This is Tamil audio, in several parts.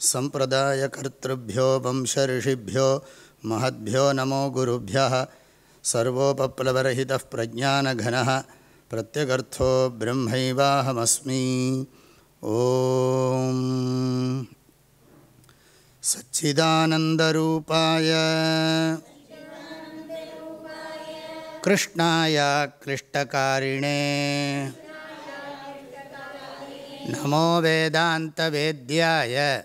सम्प्रदायकर्तृभ्यो वंशऋषिभ्यो महद्भ्यो नमो गुरुभ्यः सर्वोपप्लवरहितः प्रज्ञानघनः प्रत्यगर्थो ब्रह्मैवाहमस्मि। ॐ सच्चिदानन्दरूपाय कृष्णाय क्लिष्टकारिणे। नमो वेदान्तवेद्याय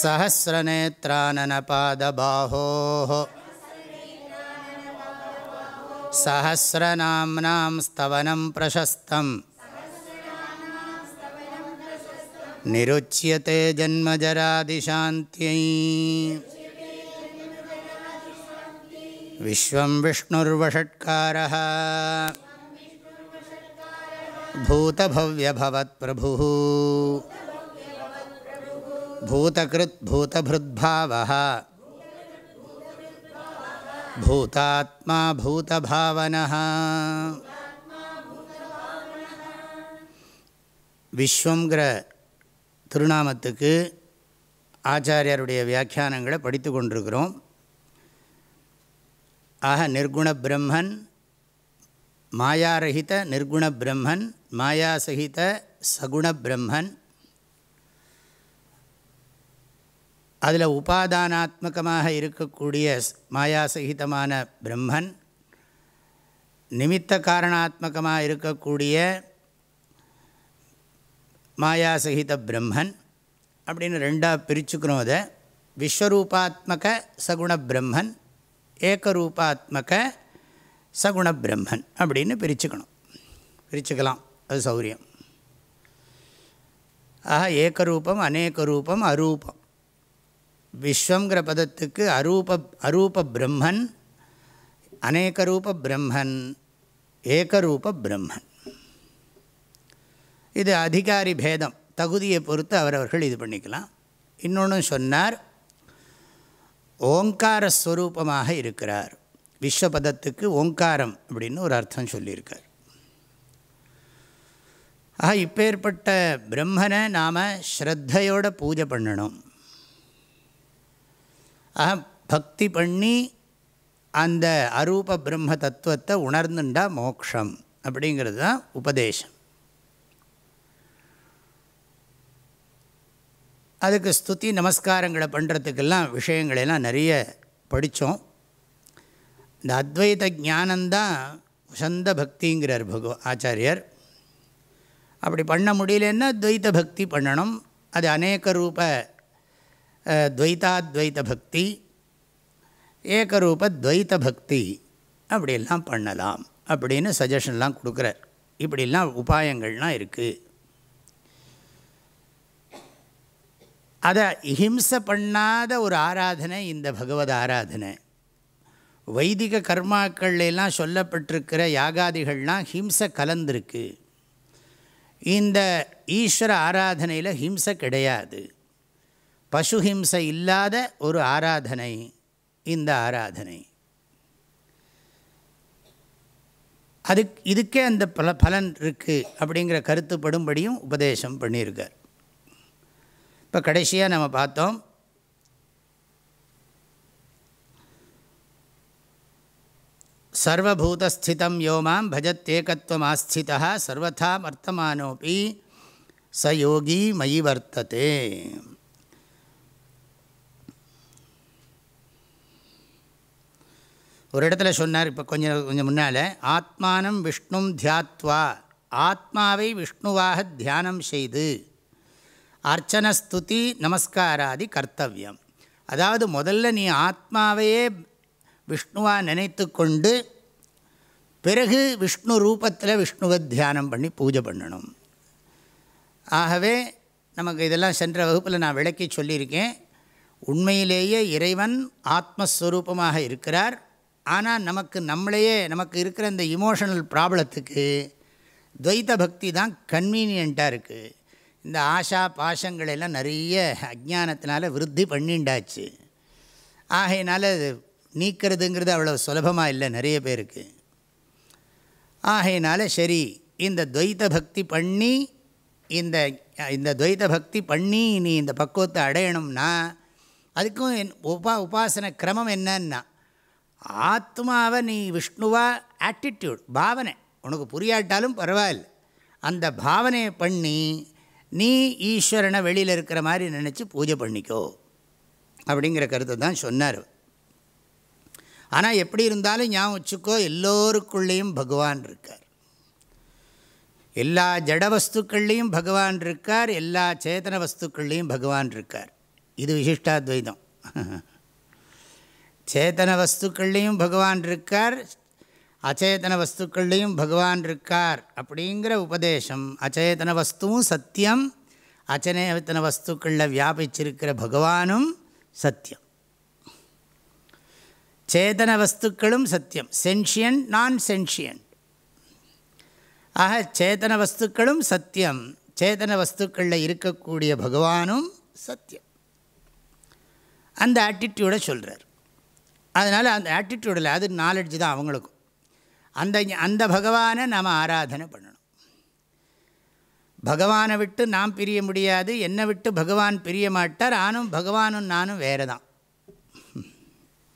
सहस्रनेत्राननपादबाहोः सहस्रनाम्नां स्तवनं प्रशस्तम् निरुच्यते जन्मजरादिशान्त्यै विश्वं विष्णुर्वषट्कारः भूतभव्यभवत्प्रभुः பூதகிருத் பூதபிருத்பாவः பூதாத்மா பூதபாவனः விஸ்வங்கிற திருநாமத்துக்கு ஆச்சாரியாருடைய வியாக்கியானங்களை படித்து கொண்டிருக்கிறோம். ஆக நிர்குண பிரம்மன் மாயாரகித நிர்குண பிரம்மன் மாயாசகித சகுண பிரம்மன் அதில் உபாதானாத்மகமாக இருக்கக்கூடிய மாயாசகிதமான பிரம்மன் நிமித்த காரணாத்மகமாக இருக்கக்கூடிய மாயாசகித பிரம்மன் அப்படின்னு ரெண்டாக பிரிச்சுக்கிறோம் அதை விஸ்வரூபாத்மக சகுண பிரம்மன் ஏகரூபாத்மக சகுண பிரம்மன் அப்படின்னு பிரிச்சுக்கணும். பிரிச்சுக்கலாம் அது சௌரியம். ஆக ஏகரூபம் அநேக ரூபம் அரூபம். விஸ்வங்கிற பதத்துக்கு அரூப அரூப பிரம்மன் அநேக ரூப பிரம்மன் ஏகரூப பிரம்மன் இது அதிகாரி பேதம். தகுதியை பொறுத்து அவரவர்கள் இது பண்ணிக்கலாம். இன்னொன்று சொன்னார் ஓங்கார ஸ்வரூபமாக இருக்கிறார். விஸ்வபதத்துக்கு ஓங்காரம் அப்படின்னு ஒரு அர்த்தம் சொல்லியிருக்கார். ஆக இப்பேற்பட்ட பிரம்மனை நாம் ஸ்ரத்தையோட பூஜை பண்ணணும். ஆக பக்தி பண்ணி அந்த அரூப பிரம்ம தத்துவத்தை உணர்ந்துண்டா மோக்ஷம். அப்படிங்கிறது தான் உபதேசம். அதுக்கு ஸ்துதி நமஸ்காரங்களை பண்ணுறதுக்கெல்லாம் விஷயங்களெல்லாம் நிறைய படித்தோம். இந்த அத்வைத ஞானந்தான் உசந்த பக்திங்கிறார் பகவ ஆச்சாரியர். அப்படி பண்ண முடியலன்னா துவைத்த பக்தி பண்ணணும். அது அநேக ரூப துவைத்தாத்வைத பக்தி ஏகரூப துவைத்த பக்தி அப்படிலாம் பண்ணலாம் அப்படின்னு சஜஷன்லாம் கொடுக்குறார். இப்படிலாம் உபாயங்கள்லாம் இருக்குது அதை இஹிம்சை பண்ணாத ஒரு ஆராதனை இந்த பகவத் ஆராதனை. வைதிக கர்மாக்கள்லாம் சொல்லப்பட்டிருக்கிற யாகாதிகள்லாம் ஹிம்சை கலந்துருக்கு. இந்த ஈஸ்வர ஆராதனையில் ஹிம்சை கிடையாது. பசுஹிம்சை இல்லாத ஒரு ஆராதனை. இந்த ஆராதனை. அதுக்கு இதுக்கே அந்த பல பலன் இருக்குது அப்படிங்கிற கருத்துப்படும்படியும் உபதேசம் பண்ணியிருக்கார். இப்போ கடைசியாக நம்ம பார்த்தோம். சர்வூதஸ்திதம் யோமாம் பஜத்தேகத்துவமாஸ்திதா சர்வதாம் அர்த்தமானோபி ச யோகி மயி வர்த்ததே. ஒரு இடத்துல சொன்னார் இப்போ கொஞ்சம் கொஞ்சம் முன்னால் ஆத்மானம் விஷ்ணும் தியாத்வா ஆத்மாவை விஷ்ணுவாக தியானம் செய்து அர்ச்சனஸ்துதி நமஸ்காராதி கர்த்தவியம். அதாவது முதல்ல நீ ஆத்மாவையே விஷ்ணுவாக நினைத்து கொண்டு பிறகு விஷ்ணு ரூபத்தில் விஷ்ணுவை தியானம் பண்ணி பூஜை பண்ணணும். ஆகவே நமக்கு இதெல்லாம் சென்ற வகுப்பில் நான் விளக்கி சொல்லியிருக்கேன். உண்மையிலேயே இறைவன் ஆத்மஸ்வரூபமாக இருக்கிறார். ஆனால் நமக்கு நம்மளையே நமக்கு இருக்கிற இந்த இமோஷனல் ப்ராப்ளத்துக்கு துவைத்த பக்தி தான் கன்வீனியண்ட்டாக இருக்குது இந்த ஆஷா பாஷங்கள் எல்லாம் நிறைய அஜானத்தினால விருத்தி பண்ணிண்டாச்சு. ஆகையினால அது நீக்கிறதுங்கிறது அவ்வளோ சுலபமாக இல்லை நிறைய பேருக்கு. ஆகையினால சரி இந்த துவைத்த பக்தி பண்ணி இந்த இந்த துவைத்த பக்தி பண்ணி நீ இந்த பக்குவத்தை அடையணும்னா அதுக்கும் என் உபா உபாசன கிரமம் என்னன்னா ஆத்மாவை நீ விஷ்ணுவா ஆட்டிடியூட் பாவனை. உனக்கு புரியாட்டாலும் பரவாயில்ல. அந்த பாவனையை பண்ணி நீ ஈஸ்வரனை வெளியில் இருக்கிற மாதிரி நினச்சி பூஜை பண்ணிக்கோ. அப்படிங்கிற கருத்தை தான் சொன்னார் ஆனால் எப்படி இருந்தாலும் ஞாபகம் வச்சுக்கோ எல்லோருக்குள்ளேயும் பகவான் இருக்கார். எல்லா ஜட வஸ்துக்கள்லேயும் பகவான் இருக்கார் எல்லா சேதன வஸ்துக்கள்லேயும் பகவான் இருக்கார். இது விசிஷ்டாத்வைதம். சேத்தன வஸ்துக்கள்லேயும் பகவான் இருக்கார் அச்சேதன வஸ்துக்கள்லேயும் பகவான் இருக்கார் அப்படிங்கிற உபதேசம். அச்சேதன வஸ்துவும் சத்தியம் அச்சனேத்தன வஸ்துக்களில் வியாபிச்சிருக்கிற பகவானும் சத்தியம். சேதன வஸ்துக்களும் சத்தியம். சென்ஷியன் நான் சென்ஷியன் ஆக சேதன வஸ்துக்களும் சத்தியம். சேதன வஸ்துக்களில் இருக்கக்கூடிய பகவானும் சத்தியம். அந்த ஆட்டிடியூடை சொல்கிறார் அதனால் அந்த ஆட்டிடியூடில் அது நாலெட்ஜ் தான் அவங்களுக்கும். அந்த அந்த பகவானை நாம் ஆராதனை பண்ணணும். பகவானை விட்டு நாம் பிரிய முடியாது என்னை விட்டு பகவான் பிரிய மாட்டார் ஆனும் பகவானும் நானும் வேறு தான்.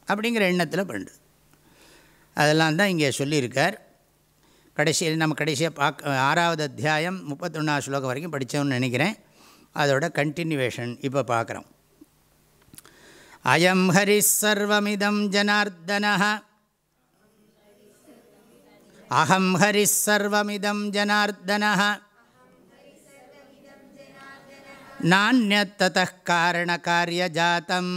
அப்படிங்கிற எண்ணத்தில் பண்ணுறது அதெல்லாம் தான் இங்கே சொல்லியிருக்கார். கடைசியில் நம்ம கடைசியாக பார்க்க ஆறாவது அத்தியாயம் முப்பத்தொன்னாவது ஸ்லோகம் வரைக்கும் படித்தோம்னு நினைக்கிறேன். அதோட கண்டினியூவேஷன் இப்போ பார்க்குறோம் अयं हरिः सर्वमिदं जनार्दनः अहं हरिः सर्वमिदं जनार्दनः नान्यत्ततः कारणकार्यजातम्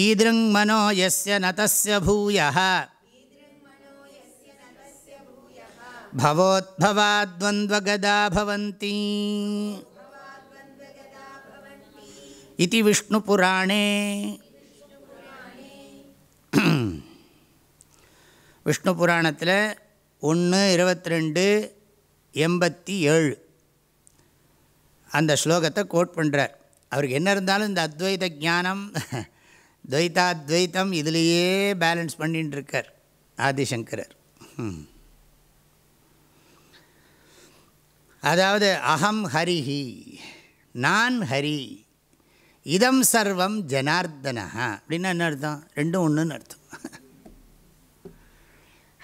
ईदृङ्मनो यस्य न तस्य भूयः भवोद्भवाद्वन्द्वगदा भवन्ति இது விஷ்ணுபுராணே விஷ்ணு புராணத்தில் ஒன்று இருபத்தி ரெண்டு எண்பத்தி ஏழு. அந்த ஸ்லோகத்தை கோட் பண்ணுறார் அவருக்கு என்ன இருந்தாலும் இந்த அத்வைத ஜானம் துவைத்தாத்வைத்தம் இதுலேயே பேலன்ஸ் பண்ணிகிட்டு இருக்கார் ஆதிசங்கரர். அதாவது அகம் ஹரிஹி நான் ஹரி இதம் சர்வம் ஜனார்தனா அப்படின்னா என்ன அர்த்தம்? ரெண்டும் ஒன்றுன்னு அர்த்தம்.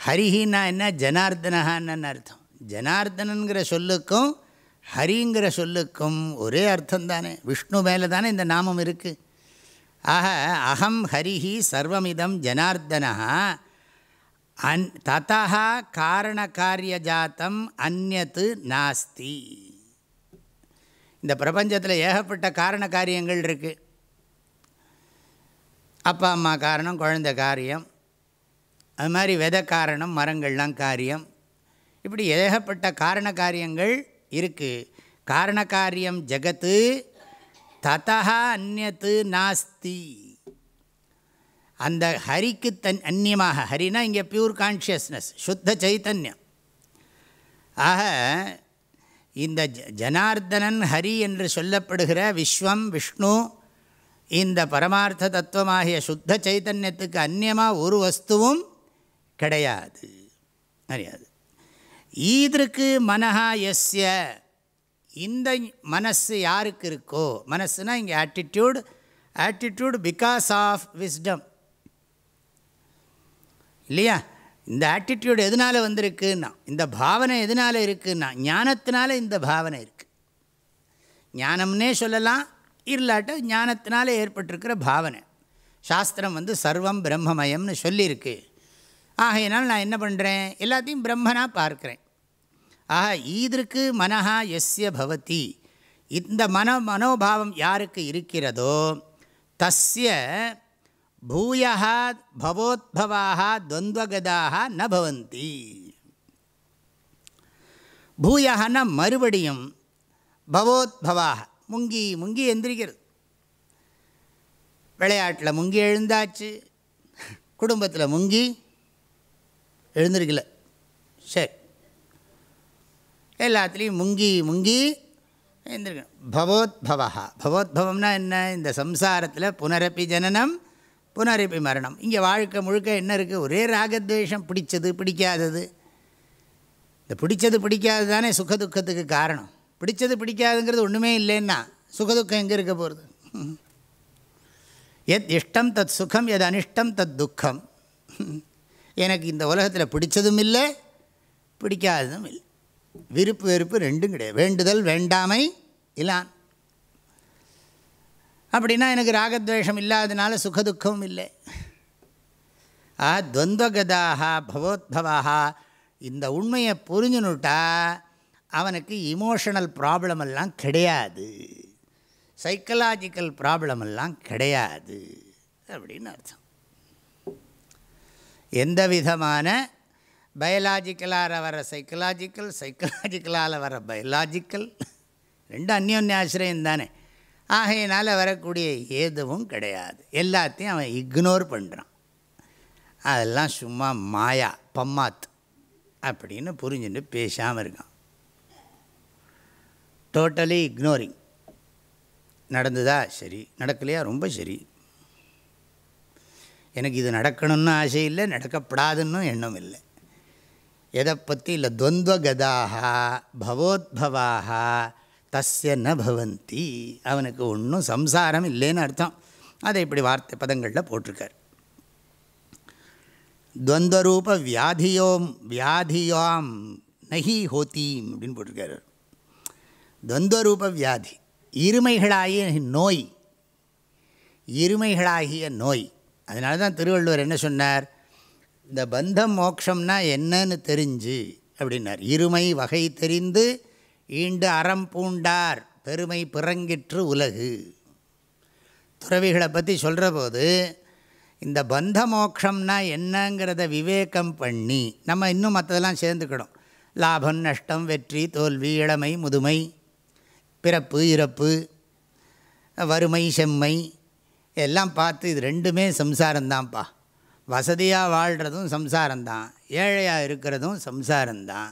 ஹரிஹின்னா என்ன? ஜனார்தனஹான்னு அர்த்தம். ஜனார்தனங்கிற சொல்லுக்கும் ஹரிங்கிற சொல்லுக்கும் ஒரே அர்த்தம் தானே விஷ்ணு மேலே தானே இந்த நாமம் இருக்குது ஆக அகம் ஹரிஹி சர்வமிதம் ஜனார்தனா அன் ததா காரணகாரியஜாத்தம் அந்நத்து நாஸ்தி. இந்த பிரபஞ்சத்தில் ஏகப்பட்ட காரண காரியங்கள் இருக்குது அப்பா அம்மா காரணம் குழந்தை காரியம். அது மாதிரி விதை காரணம் மரங்கள்லாம் காரியம். இப்படி ஏகப்பட்ட காரண காரியங்கள் இருக்குது காரண காரியம் ஜகத்து ததா அந்நத்து நாஸ்தி. அந்த ஹரிக்கு தன் அந்நியமாக ஹரினா இங்கே பியூர் கான்ஷியஸ்னஸ் சுத்த சைத்தன்யம். ஆக இந்த ஜனார்தனன் ஹரி என்று சொல்லப்படுகிற விஸ்வம் விஷ்ணு இந்த பரமார்த்த தத்துவமாகிய சுத்த சைத்தன்யத்துக்கு அந்நியமாக ஒரு வஸ்துவும் கிடையாது. அறியாது ஈதிருக்கு மனஹா எஸ்ய இந்த மனசு யாருக்கு இருக்கோ மனசுனா இங்கே attitude attitude because of wisdom இல்லையா? இந்த ஆட்டிடியூடு எதனால் வந்திருக்குன்னா இந்த பாவனை எதனால் இருக்குன்னா ஞானத்தினால இந்த பாவனை இருக்குது ஞானம்னே சொல்லலாம் இல்லாட்ட ஞானத்தினால ஏற்பட்டிருக்கிற பாவனை. சாஸ்திரம் வந்து சர்வம் பிரம்மமயம்னு சொல்லியிருக்கு. ஆகையினால் நான் என்ன பண்ணுறேன் எல்லாத்தையும் பிரம்மனாக பார்க்குறேன். ஆக ஈதிருக்கு மனஹா எஸ்ய பவதி. இந்த மன மனோபாவம் யாருக்கு இருக்கிறதோ தஸ்ய பூயா பவோத்பவாக துவந்தகதாக ந பவந்தி பூயகன்னா மறுபடியும் பவோத்பவாக முங்கி முங்கி எந்திரிக்கிறது. விளையாட்டில் முங்கி எழுந்தாச்சு. குடும்பத்தில் முங்கி எழுந்திருக்கல. சரி. எல்லாத்துலேயும் முங்கி முங்கி எழுந்திருக்கணும் பவோத்பவா பவோத்பவம்னா என்ன? இந்த சம்சாரத்தில் புனரப்பி ஜனனம் புனரப்பி மரணம். இங்கே வாழ்க்கை முழுக்க என்ன இருக்குது ஒரே ராகத்வேஷம். பிடிச்சது பிடிக்காதது. இந்த பிடிச்சது பிடிக்காது தானே சுகதுக்கத்துக்கு காரணம். பிடிச்சது பிடிக்காதுங்கிறது ஒன்றுமே இல்லைன்னா சுகதுக்கம் எங்கே இருக்க போகிறது எத் இஷ்டம் தத் சுகம் எது அனிஷ்டம் தத் துக்கம். எனக்கு இந்த உலகத்தில் பிடிச்சதும் இல்லை பிடிக்காததும் இல்லை. விருப்பு வெறுப்பு ரெண்டும் கிடையாது. வேண்டுதல் வேண்டாமை இல்லான். அப்படின்னா எனக்கு ராகத்வேஷம் இல்லாதனால சுகதுக்கமும் இல்லை. ஆ துவந்தகதாக பவோத்பவாக இந்த உண்மையை புரிஞ்சுனுட்டா அவனுக்கு இமோஷனல் ப்ராப்ளம் எல்லாம் கிடையாது. சைக்கலாஜிக்கல் ப்ராப்ளம் எல்லாம் கிடையாது. அப்படின்னு அர்த்தம். எந்த விதமான பயாலாஜிக்கலாக வர சைக்கலாஜிக்கல் சைக்கலாஜிக்கலால் வர பயாலாஜிக்கல் ரெண்டு அந்யோன்ய ஆசிரியம் தானே. ஆகையினால் வரக்கூடிய ஏதுவும் கிடையாது. எல்லாத்தையும் அவன் இக்னோர் பண்ணுறான் அதெல்லாம் சும்மா மாயா பம்மாத் அப்படின்னு புரிஞ்சுட்டு பேசாமல் இருக்கான். டோட்டலி இக்னோரிங் நடந்ததா? சரி. நடக்கலையா? ரொம்ப சரி. எனக்கு இது நடக்கணும்னு ஆசை இல்லை நடக்கப்படாதுன்னு எண்ணம் இல்லை. எதை பற்றி இல்லை துவந்தகதாக பவோத்பவாக தஸ்ய ந பவந்தி. அவனுக்கு ஒன்றும் சம்சாரம் இல்லைன்னு அர்த்தம். அதை இப்படி வார்த்தை பதங்களில் போட்டிருக்கார். துவந்தரூப வியாதியோம் வியாதியாம் நகி ஹோத்தீம் அப்படின்னு போட்டிருக்காரு. துவந்தரூப வியாதி இருமைகளாகிய நோய் இருமைகளாகிய நோய். அதனால தான் திருவள்ளுவர் என்ன சொன்னார்? இந்த பந்தம் மோக்ஷம்னா என்னன்னு தெரிஞ்சு அப்படின்னார். இருமை வகை தெரிந்து ஈண்டு அறம் பூண்டார் பெருமை பிறங்கிற்று உலகு. துறவிகளை பற்றி சொல்கிற போது இந்த பந்த மோக்ஷம்னா என்னங்கிறத விவேகம் பண்ணி நம்ம இன்னும் மற்றதெல்லாம் சேர்ந்துக்கணும். லாபம் நஷ்டம் வெற்றி தோல்வி இளமை முதுமை பிறப்பு இறப்பு வறுமை செம்மை எல்லாம் பார்த்து இது ரெண்டுமே சம்சாரந்தான்ப்பா வசதியாக வாழ்கிறதும் சம்சாரம்தான். ஏழையாக இருக்கிறதும் சம்சாரம்தான்.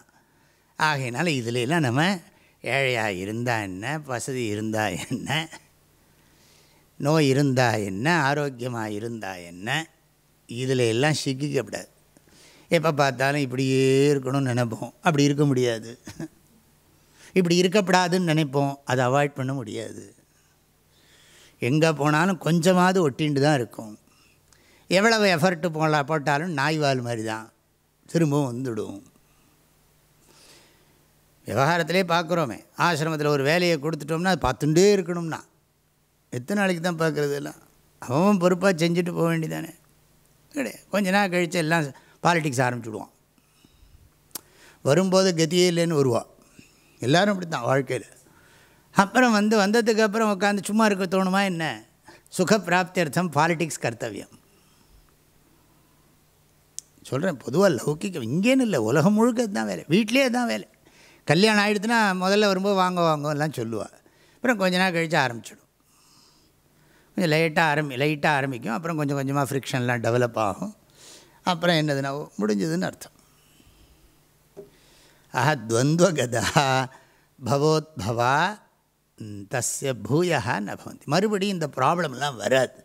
ஆகையினால இதுலாம் நம்ம ஏழையாக இருந்தால் என்ன வசதி இருந்தால் என்ன நோய் இருந்தால் என்ன ஆரோக்கியமாக இருந்தால் என்ன இதில் எல்லாம் சிக்கிக்கப்படாது. எப்போ பார்த்தாலும் இப்படியே இருக்கணும்னு நினைப்போம். அப்படி இருக்க முடியாது. இப்படி இருக்கப்படாதுன்னு நினைப்போம். அதை அவாய்ட் பண்ண முடியாது. எங்கே போனாலும் கொஞ்சமாவது ஒட்டின்ட்டு தான் இருக்கும். எவ்வளவு எஃபர்ட்டு போடலாம் போட்டாலும் நாய்வால் மாதிரி தான். திரும்பவும் வந்துடும். விவகாரத்திலே பார்க்குறோமே. ஆசிரமத்தில் ஒரு வேலையை கொடுத்துட்டோம்னா அது பார்த்துட்டே இருக்கணும்னா. எத்தனை நாளைக்கு தான் பார்க்குறது எல்லாம்? அவன் பொறுப்பாக செஞ்சுட்டு போக வேண்டியதானே? கிடையாது கொஞ்ச நாள் கழித்து எல்லாம் பாலிட்டிக்ஸ் ஆரம்பிச்சுடுவான் வரும்போது கதியே இல்லைன்னு வருவான் எல்லோரும் அப்படி தான் வாழ்க்கையில். அப்புறம் வந்து வந்ததுக்கு அப்புறம் உட்காந்து சும்மா இருக்க தோணுமா என்ன? சுகப்பிராப்தி அர்த்தம் பாலிட்டிக்ஸ் கர்த்தவியம். சொல்கிறேன் பொதுவாக லௌகிக்கம் இங்கேன்னு இல்லை உலகம் முழுக்க தான் வேலை. வீட்லேயே தான் வேலை. கல்யாணம் ஆகிடுதுன்னா முதல்ல வரும்போது வாங்க வாங்க எல்லாம் சொல்லுவாள் அப்புறம் கொஞ்ச நாள் கழித்து ஆரம்பிச்சிடும். கொஞ்சம் லைட்டாக ஆரம்பி லைட்டாக ஆரம்பிக்கும். அப்புறம் கொஞ்சம் கொஞ்சமாக ஃப்ரிக்ஷன்லாம் டெவலப் ஆகும். அப்புறம் என்னதுன்னா முடிஞ்சதுன்னு அர்த்தம். ஆஹா துவந்தகதா பவோத்பவா தஸ்ய பூயா நபந்தி மறுபடியும் இந்த ப்ராப்ளம்லாம் வராது.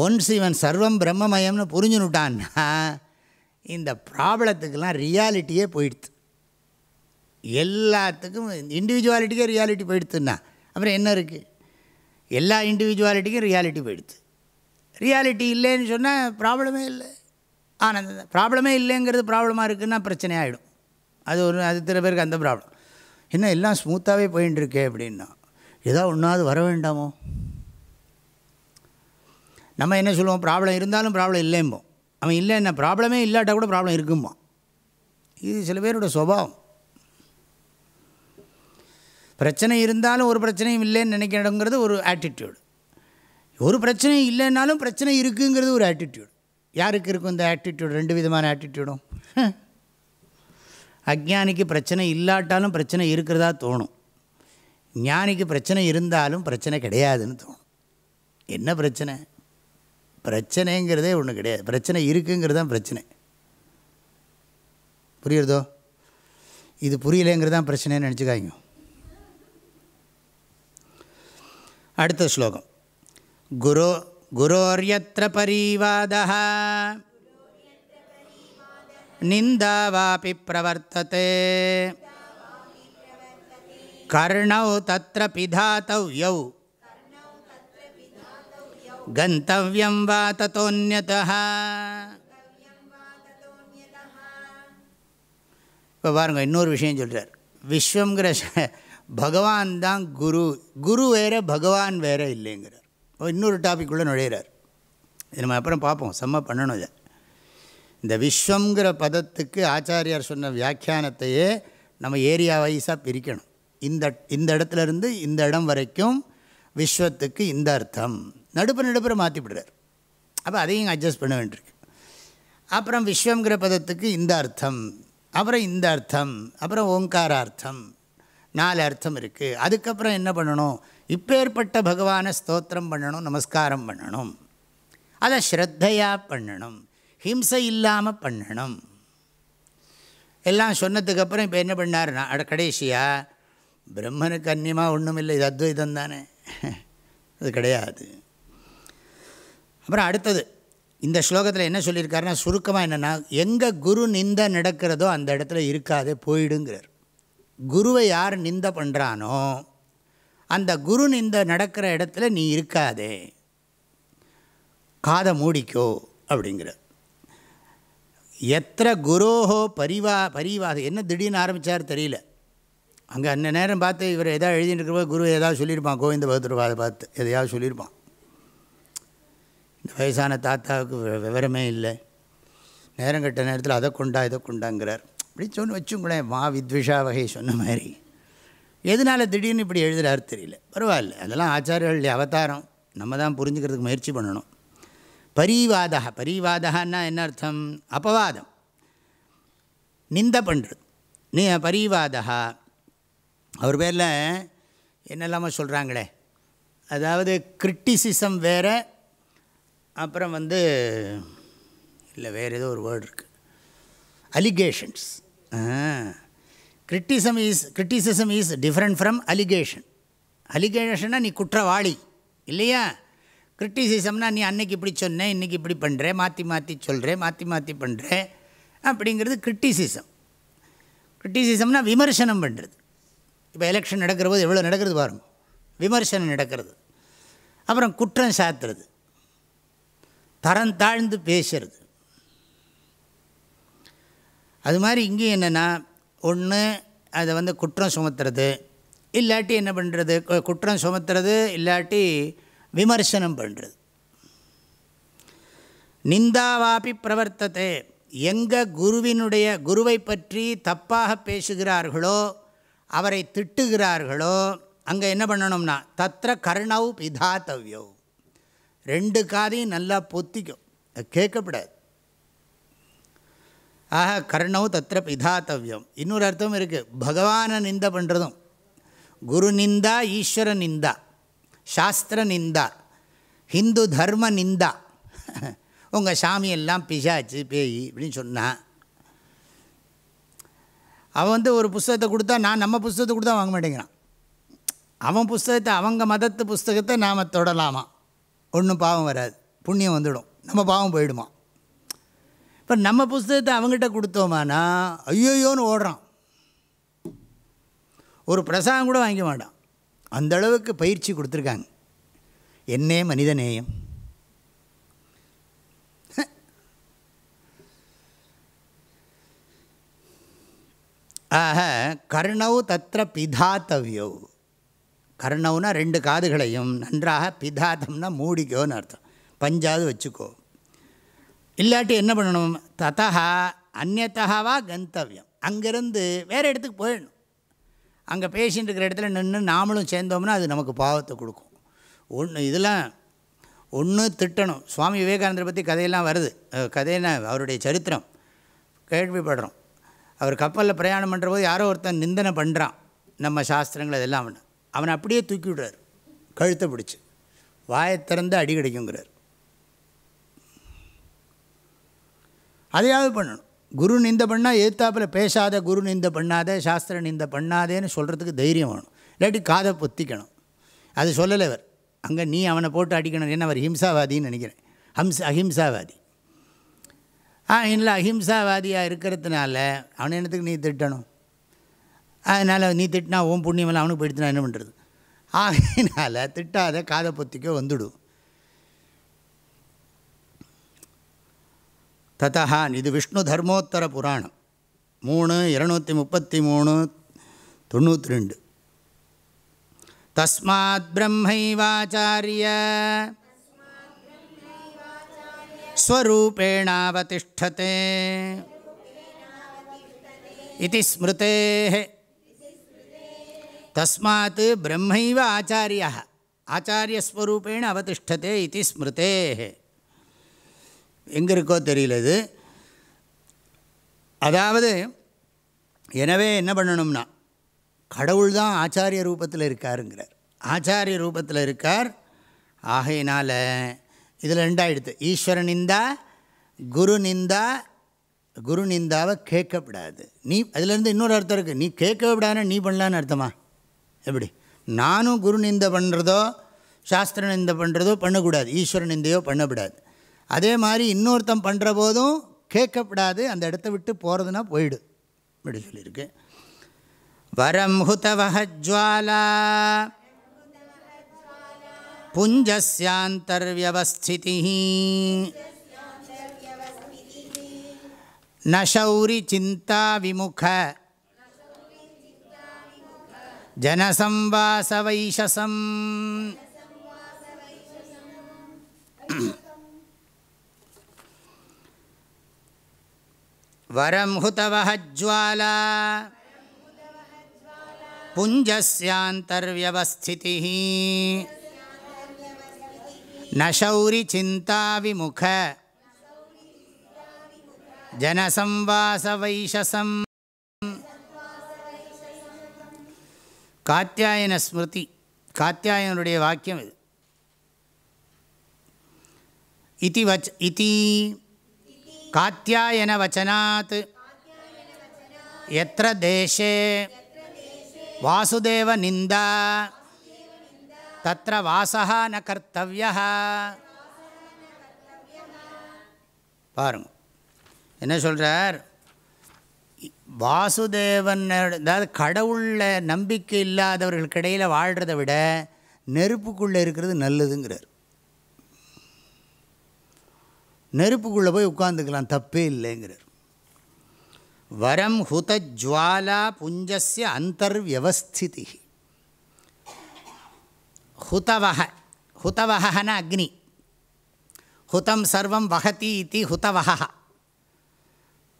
ஒன்ஸ் இவன் சர்வம் பிரம்மமயம்னு புரிஞ்சுனுட்டான்னா இந்த ப்ராப்ளத்துக்கெல்லாம் ரியாலிட்டியே போயிடுது. எல்லாத்துக்கும் இண்டிவிஜுவாலிட்டிக்கே ரியாலிட்டி போயிடுத்துன்னா. அப்புறம் என்ன இருக்குது எல்லா இண்டிவிஜுவாலிட்டிக்கும் ரியாலிட்டி போயிடுது ரியாலிட்டி இல்லைன்னு சொன்னால் ப்ராப்ளமே இல்லை. ஆனந்த ப்ராப்ளமே இல்லைங்கிறது ப்ராப்ளமாக இருக்குன்னா பிரச்சனை ஆகிடும் அது ஒரு அது சில பேருக்கு அந்த ப்ராப்ளம் என்ன எல்லாம் ஸ்மூத்தாகவே போயின்னு இருக்கே அப்படின்னா ஏதோ ஒன்றாவது வர வேண்டாமோ? நம்ம என்ன சொல்லுவோம்? ப்ராப்ளம் இருந்தாலும் ப்ராப்ளம் இல்லைம்போம். அவன் இல்லைன்னா ப்ராப்ளமே இல்லாட்டா கூட ப்ராப்ளம் இருக்கும்போம். இது சில பேரோட சுபாவம். பிரச்சனை இருந்தாலும் ஒரு பிரச்சனையும் இல்லைன்னு நினைக்கிறோங்கிறது ஒரு ஆட்டிடியூடு ஒரு பிரச்சனையும் இல்லைன்னாலும் பிரச்சனை இருக்குங்கிறது ஒரு ஆட்டிடியூடு யாருக்கு இருக்கும் இந்த ஆட்டிடியூட் ரெண்டு விதமான ஆட்டிடியூடும் அஜ்ஞானிக்கு பிரச்சனை இல்லாட்டாலும் பிரச்சனை இருக்கிறதா தோணும். ஞானிக்கு பிரச்சனை இருந்தாலும் பிரச்சனை கிடையாதுன்னு தோணும். என்ன பிரச்சனை? பிரச்சனைங்கிறதே ஒன்று கிடையாது. பிரச்சனை இருக்குங்கிறது தான் பிரச்சனை. புரியுறதோ? இது புரியலைங்கிறது தான் பிரச்சனைன்னு நினச்சிக்காங்க அடுத்த ஸ்லோகம் குரு குரோர்யத்திர பரிவாதா நிந்தா வாபி பிரவர்த்தते கர்ணௌ தத்திர பிதாத்தவ்யௌ கந்தவியம் வா தத்தோன்யதः இப்போ பாருங்கள் இன்னொரு விஷயம் சொல்கிறார் விஸ்வங்கிற ச- பகவான் தான் குரு. குரு வேறு பகவான் வேறு இல்லைங்கிறார். இன்னொரு டாபிக் நுழையிறார். இது நம்ம அப்புறம் பார்ப்போம். செம்ம பண்ணணும் இதை. இந்த விஸ்வங்கிற பதத்துக்கு ஆச்சாரியார் சொன்ன வியாக்கியானத்தையே நம்ம ஏரியா வைஸாக பிரிக்கணும். இந்த இந்த இடத்துல இருந்து இந்த இடம் வரைக்கும் விஸ்வத்துக்கு இந்த அர்த்தம். நடுப்பு நடுப்புற மாற்றிவிடுறார் அப்போ அதையும் அட்ஜஸ்ட் பண்ண வேண்டியிருக்கு. அப்புறம் விஸ்வங்கிற பதத்துக்கு இந்த அர்த்தம். அப்புறம் இந்த அர்த்தம். அப்புறம் ஓங்காரார்த்தம். நாலு அர்த்தம் இருக்குது அதுக்கப்புறம் என்ன பண்ணணும்? இப்பேற்பட்ட பகவானை ஸ்தோத்திரம் பண்ணணும் நமஸ்காரம் பண்ணணும். அதை ஸ்ரத்தையாக பண்ணணும். ஹிம்சை இல்லாமல் பண்ணணும். எல்லாம் சொன்னதுக்கப்புறம் இப்போ என்ன பண்ணாருன்னா அட கடைசியாக பிரம்மனுக்கு அந்நியமாக ஒன்றும் இல்லை இது அத்வைதம் தானே. அது கிடையாது. அப்புறம் அடுத்தது இந்த ஸ்லோகத்தில் என்ன சொல்லியிருக்காருன்னா சுருக்கமாக என்னென்னா எங்கே குரு நிந்த நடக்கிறதோ அந்த இடத்துல இருக்காதே போயிடுங்கிறார். குருவை யார் நிந்த பண்ணுறானோ அந்த குரு நிந்த நடக்கிற இடத்துல நீ இருக்காதே. காதை மூடிக்கோ அப்படிங்கிற எத்தனை குரோஹோ பரிவா பரிவாத என்ன திடீர்னு ஆரம்பித்தார் தெரியல. அங்கே அந்த நேரம் பார்த்து இவர் எதாவது எழுதிட்டு இருக்கிறப்போ குரு எதாவது சொல்லியிருப்பான் கோவிந்த பகதூர்வாதை பார்த்து எதையாவது சொல்லியிருப்பான். இந்த வயசான தாத்தாவுக்கு வி- விவரமே இல்லை. நேரம் கட்ட நேரத்தில் அதை கொண்டா இதை கொண்டாங்கிறார். அப்படி சொன்னு வச்சுங்களேன். மா வித்விஷா வகை சொன்ன மாதிரி. எதனால் திடீர்னு இப்படி எழுதுகிறாரு தெரியல. பரவாயில்ல. அதெல்லாம் ஆச்சாரியர்களுடைய அவதாரம். நம்ம தான் புரிஞ்சுக்கிறதுக்கு முயற்சி பண்ணணும். பரிவாதா பரிவாதான்னா என்ன அர்த்தம்? அபவாதம். நிந்த பண்ணுறது நீ பரிவாதா அவர் பேரில் என்னெல்லாமோ சொல்கிறாங்களே அதாவது கிரிட்டிசிசம் வேறு. அப்புறம் வந்து இல்லை வேறு ஏதோ ஒரு வேர்டு இருக்குது allegations. Criticism is criticism is different from allegation அலிகேஷன்னா நீ குற்றவாளி இல்லையா கிரிட்டிசிசம்னா நீ அன்னைக்கு இப்படி சொன்னேன் இன்றைக்கி இப்படி பண்ணுற மாற்றி மாற்றி சொல்கிறேன் மாற்றி மாற்றி பண்ணுற அப்படிங்கிறது கிரிட்டிசிசம் கிரிட்டிசிசம்னா விமர்சனம் பண்ணுறது இப்போ எலெக்ஷன் நடக்கிற போது எவ்வளோ நடக்கிறது பாருங்க விமர்சனம் நடக்கிறது அப்புறம் குற்றம் சாத்துறது தரம் தாழ்ந்து பேசுறது அது மாதிரி இங்கேயும் என்னென்னா ஒன்று அதை வந்து குற்றம் சுமத்துறது இல்லாட்டி என்ன பண்ணுறது குற்றம் சுமத்துறது இல்லாட்டி விமர்சனம் பண்ணுறது நிந்தாவாபி பிரவர்த்தத்தை எங்கே குருவினுடைய குருவை பற்றி தப்பாக பேசுகிறார்களோ அவரை திட்டுகிறார்களோ அங்கே என்ன பண்ணணும்னா தத்திர கர்ணவ் பிதாத்தவ்யோ. ரெண்டு காதையும் நல்லா பொத்திக்கும். கேட்கப்படாது. ஆக கர்ணவ் தத்திர பிதாத்தவியம். இன்னொரு அர்த்தம் இருக்குது பகவானை நிந்த பண்ணுறதும் குரு நிந்தா ஈஸ்வர நிந்தா. சாஸ்திர நிந்தா. ஹிந்து தர்ம நிந்தா. உங்கள் சாமியெல்லாம் பிசாச்சு பேய் இப்படின்னு சொன்னான் அவன் வந்து ஒரு புஸ்தகத்தை கொடுத்தா நான் நம்ம புஸ்தகத்தை கொடுத்தா வாங்க மாட்டேங்கிறான். அவன் புஸ்தகத்தை அவங்க மதத்து புஸ்தகத்தை நாம் தொடலாமா? ஒன்றும் பாவம் வராது. புண்ணியம் வந்துடும். நம்ம பாவம் போயிடுமா? இப்போ நம்ம புஸ்தகத்தை அவங்ககிட்ட கொடுத்தோமானா ஐயோயோன்னு ஓடுறான். ஒரு பிரசாதம் கூட வாங்கிக்க மாட்டான். அந்த அளவுக்கு பயிற்சி கொடுத்துருக்காங்க. என்னே மனிதநேயம் ஆக கர்ணவ் தத்திர பிதாத்தவ்யோ. கர்ணவுனா ரெண்டு காதுகளையும் நன்றாக பிதாத்தம்னா மூடிக்கோன்னு அர்த்தம். பஞ்சாவது வச்சுக்கோ. இல்லாட்டி என்ன பண்ணணும்? ததா அந்நத்தகாவா கந்தவியம். அங்கேருந்து வேறு இடத்துக்கு போயிடணும். அங்கே பேசிகிட்டு இருக்கிற இடத்துல நின்று நாமளும் சேர்ந்தோம்னா அது நமக்கு பாவத்தை கொடுக்கும். ஒன்று இதெல்லாம் ஒன்று திட்டணும். சுவாமி விவேகானந்தரை பற்றி கதையெல்லாம் வருது. அஹ் கதைன்னா அவருடைய சரித்திரம். கேள்விப்படுறோம். அவர் கப்பலில் பிரயாணம் பண்ணுற போது யாரோ ஒருத்தன் நிந்தனை பண்ணுறான் நம்ம சாஸ்திரங்கள் அதெல்லாம் அவனை அவனை அப்படியே தூக்கி விடுறார். கழுத்தை பிடிச்சி. வாயை திறந்து அடி கிடைக்குங்கிறார் அதையாவது பண்ணணும். குரு நிந்த பண்ணால் எதிர்த்தாப்பில் பேசாத குரு நிந்த பண்ணாத சாஸ்திர நிந்த பண்ணாதேன்னு சொல்கிறதுக்கு தைரியம் வேணும். இல்லாட்டி காதை பொத்திக்கணும். அது சொல்லலை அவர் அங்கே நீ அவனை போட்டு அடிக்கணும். என்ன அவர் ஹிம்சாவாதின்னு நினைக்கிறேன். ஹம்ச அஹிம்சாவாதி. ஆ இல்லை அஹிம்சாவாதியாக இருக்கிறதுனால அவனை என்னத்துக்கு நீ திட்டணும்? அதனால் நீ திட்டினா ஓம் புண்ணியமெல்லாம் அவனுக்கு போயிடுத்துனா என்ன பண்ணுறது ஆகையினால் திட்டாத காதை பொத்திக்கோ வந்துடும். ததஹான் இது விஷ்ணு தர்மோத்தர புராணம். மூணு இருநூற்றி முப்பத்தி மூணு தொண்ணூற்றி ரெண்டு தஸ்மாத் பிரம்மைவாச்சாரிய. ஸ்வரூபேணாவதிஷ்டதே. இது ஸ்மிருதே தஸ்மாத் பிரம்மைவ ஆச்சாரிய ஆச்சாரியஸ்வரூபேண அவதிஷ்டதே இது ஸ்மிருதே எங்கே இருக்கோ தெரியல இது. அதாவது எனவே என்ன பண்ணணும்னா கடவுள் தான் ஆச்சாரிய ரூபத்தில் இருக்காருங்கிறார். ஆச்சாரிய ரூபத்தில் இருக்கார். ஆகையினால் இதில் ரெண்டாயிடுது ஈஸ்வர நிந்தா குரு நிந்தா குரு நிந்தாவை கேட்கப்படாது. நீ அதுலேருந்து இன்னொரு அர்த்தம் இருக்குது நீ கேட்க விடான நீ பண்ணலான்னு அர்த்தமா? எப்படி? நானும் குரு நிந்தை பண்ணுறதோ சாஸ்திர நிந்தை பண்ணுறதோ பண்ணக்கூடாது. ஈஸ்வர நிந்தையோ பண்ணக்கூடாது அதே மாதிரி இன்னொருத்தன் பண்ணுற போதும் கேட்கப்படாது அந்த இடத்த விட்டு போகிறதுனா போயிடு அப்படி சொல்லியிருக்கு. வரம் ஹுதவஹ்வாலா புஞ்சஸ்யாந்தர்வியவஸ்திதி ந சிந்தா விமுக. ஜனசம்வாசவைஷசம் வரமுதவஹ்வாலா புஞ்சஸ்யாந்தர்வியவஸ்திதி நௌரி சிந்தாவிமுக ஜனசம்வாசவைஷசம் காத்தியாயன ஸ்மிருதி காத்தியாயனுடைய வாக்கியம் இது இதி வச் இதி காத்தியாயன வச்சனாத் எத்திர தேசே வாசுதேவ நிந்தா தத்திர வாசா ந பாருங்க. என்ன சொல்கிறார் வாசுதேவன் அதாவது கடவுளில் நம்பிக்கை இல்லாதவர்களுக்கு இடையில் வாழ்கிறத விட நெருப்புக்குள்ளே இருக்கிறது நல்லதுங்கிறார். நெருப்புக்குள்ளே போய் உட்காந்துக்கலாம் தப்பே இல்லைங்கிறார். வரம் ஹுத ஜுவாலா புஞ்சஸ்ய அந்தர்வியவஸ்திதி. ஹுதவக ஹுதவகன அக்னி. ஹுதம் சர்வம் வகதி இது ஹுதவக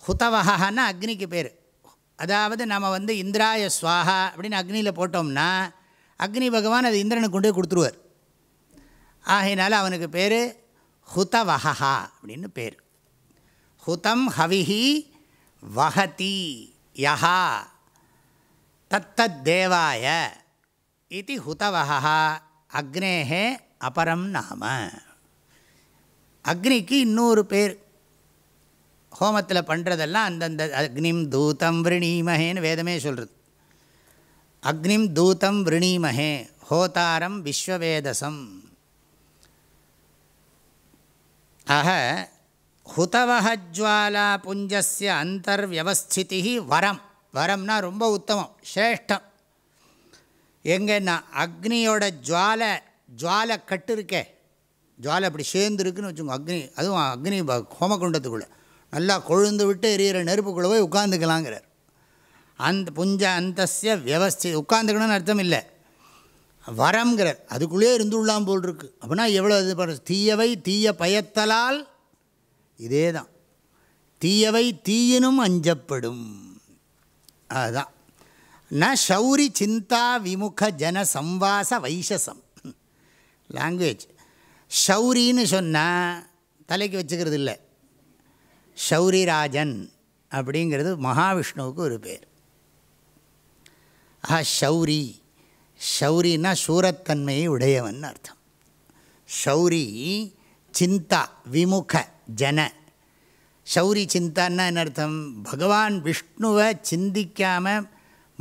ஹுதவகன அக்னிக்கு பேர். அதாவது நம்ம வந்து இந்திராய சுவாகா அப்படின்னு அக்னியில் போட்டோம்னா அக்னி பகவான் அது இந்திரனுக்கு கொண்டு போய் கொடுத்துருவார். ஆகையினால அவனுக்கு பேர் ஹுதவஹா அப்படின்னு பேர். ஹுதம் ஹவிஹி வஹதி யஹா தத்தத் தேவாய இது ஹுதவஹா அக்னேகே அபரம் நாம. அக்னிக்கு இன்னொரு பேர். ஹோமத்தில் பண்ணுறதெல்லாம் அந்தந்த அக்னிம் தூதம் விரணீமஹேன்னு வேதமே சொல்கிறது அக்னிம் தூதம் விரணீமஹே ஹோதாரம் விஸ்வவேதசம். ஆக ஹுதவஹஜ்வாலா புஞ்சஸ்ய அந்தர்வியவஸ்திதி வரம் வரம்னா ரொம்ப உத்தமம் சிரேஷ்டம். எங்கன்னா அக்னியோட ஜுவால ஜுவால கட்டு இருக்கே ஜுவாலை அப்படி சேர்ந்துருக்குன்னு வச்சுக்கோங்க அக்னி அதுவும் அக்னி ஹோமகுண்டத்துக்குள்ளே. நல்லா கொழுந்து விட்டு எரியிற நெருப்புக்குள்ளே போய் உட்காந்துக்கலாங்கிறார் அந்த புஞ்ச அந்தஸ்ய வியவஸ்தி உட்காந்துக்கணும்னு அர்த்தம் இல்லை. வரம்ங்கிறார். அதுக்குள்ளே இருந்துள்ளாம் போல் இருக்கு அப்படின்னா எவ்வளோ இது பண்ண தீயவை தீய பயத்தலால் இதே தான் தீயவை தீயினும் அஞ்சப்படும். அதுதான். ந ஷௌரி சிந்தா விமுக ஜன சம்வாச வைசசம் லாங்குவேஜ் ஷௌரின்னு சொன்னால் தலைக்கு வச்சுக்கிறது இல்லை. ஷௌரிராஜன் அப்படிங்கிறது மகாவிஷ்ணுவுக்கு ஒரு பேர். ஆஹா ஷௌரி. ஷௌரின்னா சூரத்தன்மையை உடையவன் அர்த்தம். ஷௌரி சிந்தா விமுக ஜன. ஷௌரி சிந்தான்னா என்ன அர்த்தம்? பகவான் விஷ்ணுவை சிந்திக்காமல்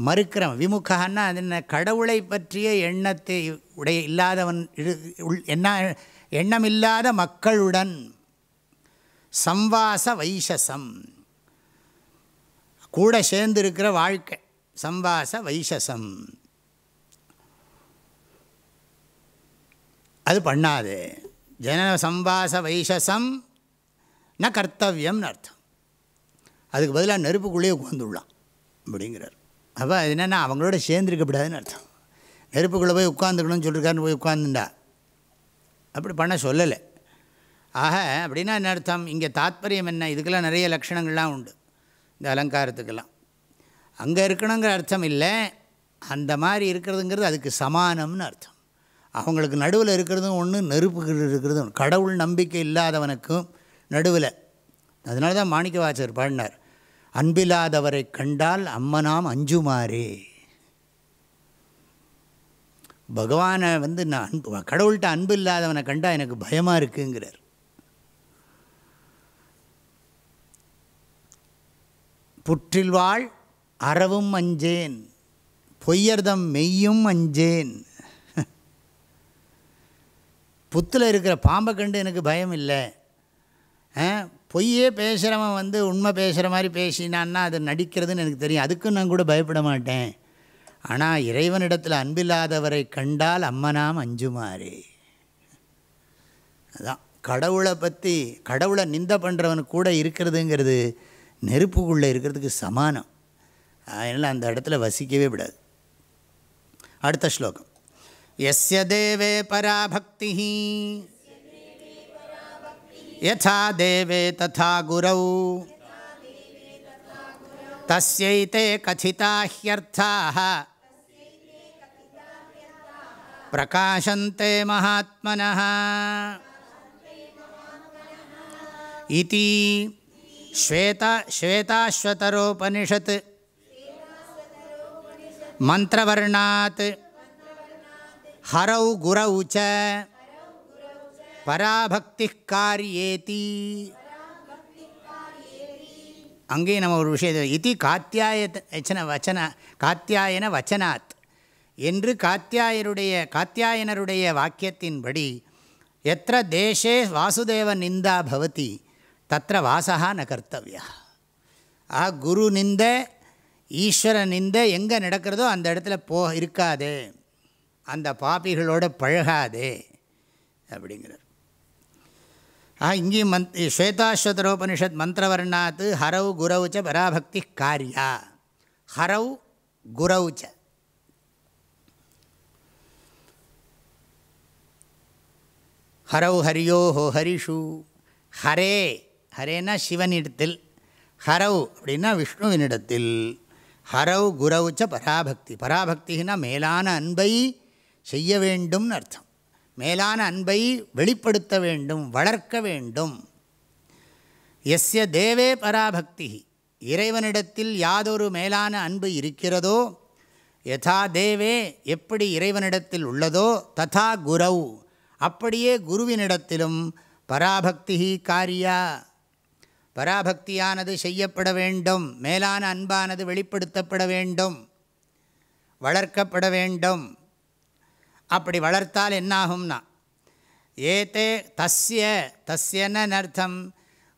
மறுக்கிறவன். விமுகன்னா அது என்ன? கடவுளை பற்றிய எண்ணத்தை உடைய இல்லாதவன் என்ன எண்ணமில்லாத மக்களுடன் சம்வாச வைஷசம். கூட சேர்ந்து இருக்கிற வாழ்க்கை சம்வாச வைஷசம். அது பண்ணாது. ஜன சம்பாச வைஷசம் ந கர்த்தவியம்னு அர்த்தம். அதுக்கு பதிலாக நெருப்புக்குள்ளேயே உட்காந்துடலாம் அப்படிங்கிறார். அப்போ அது என்னென்னா அவங்களோட சேர்ந்துருக்கப்படாதுன்னு அர்த்தம். நெருப்புக்குள்ளே போய் உட்காந்துக்கணும்னு சொல்லியிருக்காருன்னு போய் உட்காந்துண்டா அப்படி பண்ண சொல்லலை. ஆக அப்படின்னா என்ன அர்த்தம்? இங்கே தாத்பரியம் என்ன? இதுக்கெல்லாம் நிறைய லக்ஷணங்கள்லாம் உண்டு. இந்த அலங்காரத்துக்கெல்லாம். அங்கே இருக்கணுங்கிற அர்த்தம் இல்லை. அந்த மாதிரி இருக்கிறதுங்கிறது அதுக்கு சமானம்னு அர்த்தம். அவங்களுக்கு நடுவில் இருக்கிறதும் ஒன்று நெருப்பு இருக்கிறதும் ஒன்று கடவுள் நம்பிக்கை இல்லாதவனுக்கும் நடுவில். அதனால தான் மாணிக்க வாசகர் பாடினார் அன்பில்லாதவரை கண்டால் அம்மனாம் அஞ்சுமாறே. பகவானை வந்து நான் அன்பு கடவுள்கிட்ட அன்பு இல்லாதவனை கண்டால் எனக்கு பயமாக இருக்குங்கிறார். புற்றில் வாழ் அறவும் அஞ்சேன் பொய்யர்தம் மெய்யும் அஞ்சேன் புத்தில் இருக்கிற பாம்பை கண்டு எனக்கு பயம் இல்லை. பொய்யே பேசுகிறவன் வந்து உண்மை பேசுகிற மாதிரி பேசினான்னா அது நடிக்கிறதுன்னு எனக்கு தெரியும். அதுக்கும் நான் கூட பயப்பட மாட்டேன். ஆனால் இறைவனிடத்தில் அன்பில்லாதவரை கண்டால் அம்மனாம் அஞ்சுமாறே. அதான். கடவுளை பற்றி கடவுளை நிந்த பண்ணுறவன் கூட இருக்கிறதுங்கிறது நெருப்புக்குள்ளே இருக்கிறதுக்கு சமானம். அதனால் அந்த இடத்துல வசிக்கவே விடாது அடுத்த ஸ்லோகம். यस्य देवे परा भक्तिः यथा देवे तथा गुरौ। तस्यैते कथिता ह्यर्थाः। प्रकाशन्ते महात्मनः। श्वेता श्वेताश्वतरोपनिषत्। ஹரௌ குரௌ பராபக்தி காரியேதி அங்கேயும் நம்ம ஒரு விஷயத்தை இது காத்தியாய வச்சன காத்தியாயன வச்சனாத் என்று காத்தியாயருடைய காத்தியாயனருடைய வாக்கியத்தின்படி எத்த தேசே வாசுதேவ நிந்தா பவதி தத்த வாசகா ந கர்த்தவியா ஆ குரு நிந்த ஈஸ்வர நிந்த எங்கே நடக்கிறதோ அந்த இடத்துல போ இருக்காது அந்த பாபிகளோடு பழகாதே அப்படிங்கிறார். ஆ இங்கேயும் மந்த் ஸ்வேதாஸ்வதரோபனிஷத் மந்திரவர்ணாத்து ஹரவ் குரவுச்ச ச பராபக்தி காரியா. ஹரவ் குரவுச்ச ச. ஹரியோ ஹரியோஹோ ஹரிஷு. ஹரே ஹரேனா சிவனிடத்தில். ஹரவ் அப்படின்னா விஷ்ணுவினிடத்தில். ஹரவ் குரவுச்ச ச பராபக்தி. பராபக்தினா மேலான அன்பை செய்ய வேண்டும்னு அர்த்தம். மேலான அன்பை வெளிப்படுத்த வேண்டும் வளர்க்க வேண்டும். எஸ்ய தேவே பராபக்தி. இறைவனிடத்தில் யாதொரு மேலான அன்பு இருக்கிறதோ யதா தேவே எப்படி இறைவனிடத்தில் உள்ளதோ ததா குரவ் அப்படியே குருவினிடத்திலும் பராபக்தி காரியா. பராபக்தியானது செய்யப்பட வேண்டும் மேலான அன்பானது வெளிப்படுத்தப்பட வேண்டும் வளர்க்கப்பட வேண்டும். அப்படி வளர்த்தால் என்னாகும்னா? ஏதே தஸ்ய தஸ்யன்னு அர்த்தம்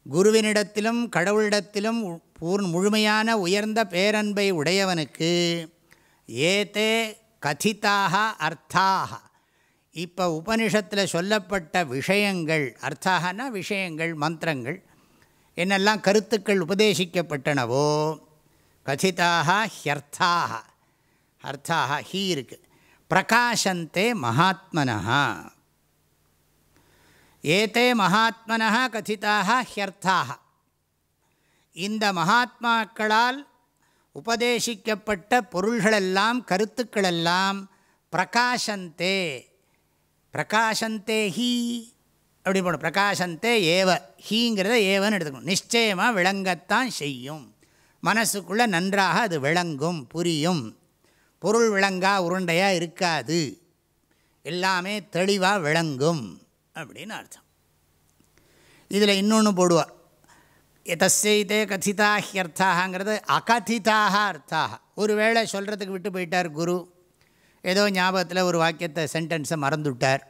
குருவினிடத்திலும் கடவுளிடத்திலும் பூர் முழுமையான உயர்ந்த பேரன்பை உடையவனுக்கு ஏதே கதிதாக அர்த்தாக. இப்போ உபனிஷத்தில் சொல்லப்பட்ட விஷயங்கள் அர்த்தாகனா விஷயங்கள் மந்திரங்கள் என்னெல்லாம் கருத்துக்கள் உபதேசிக்கப்பட்டனவோ கதிதாக ஹியர்த்தாக. அர்த்தாக ஹீ இருக்குது பிரகாசந்தே மகாத்மனா ஏதே மகாத்மனா கதிதாக ஹியர்த்தாக இந்த மகாத்மாக்களால் உபதேசிக்கப்பட்ட பொருள்களெல்லாம் கருத்துக்களெல்லாம் பிரகாசந்தே பிரகாசந்தே ஹீ அப்படி போகணும் பிரகாசந்தே ஏவ ஹீங்கிறத ஏவன்னு எடுத்துக்கணும். நிச்சயமாக விளங்கத்தான் செய்யும். மனசுக்குள்ளே நன்றாக அது விளங்கும் புரியும். பொருள் விளங்கா உருண்டையாக இருக்காது. எல்லாமே தெளிவாக விளங்கும் அப்படின்னு அர்த்தம். இதில் இன்னொன்று போடுவார் தஸ்யதே கதிதா ஹியர்த்தாகங்கிறது அகதிதாக அர்த்தாக ஒரு வேளை சொல்கிறதுக்கு விட்டு போயிட்டார் குரு. ஏதோ ஞாபகத்தில் ஒரு வாக்கியத்தை சென்டென்ஸை மறந்துவிட்டார்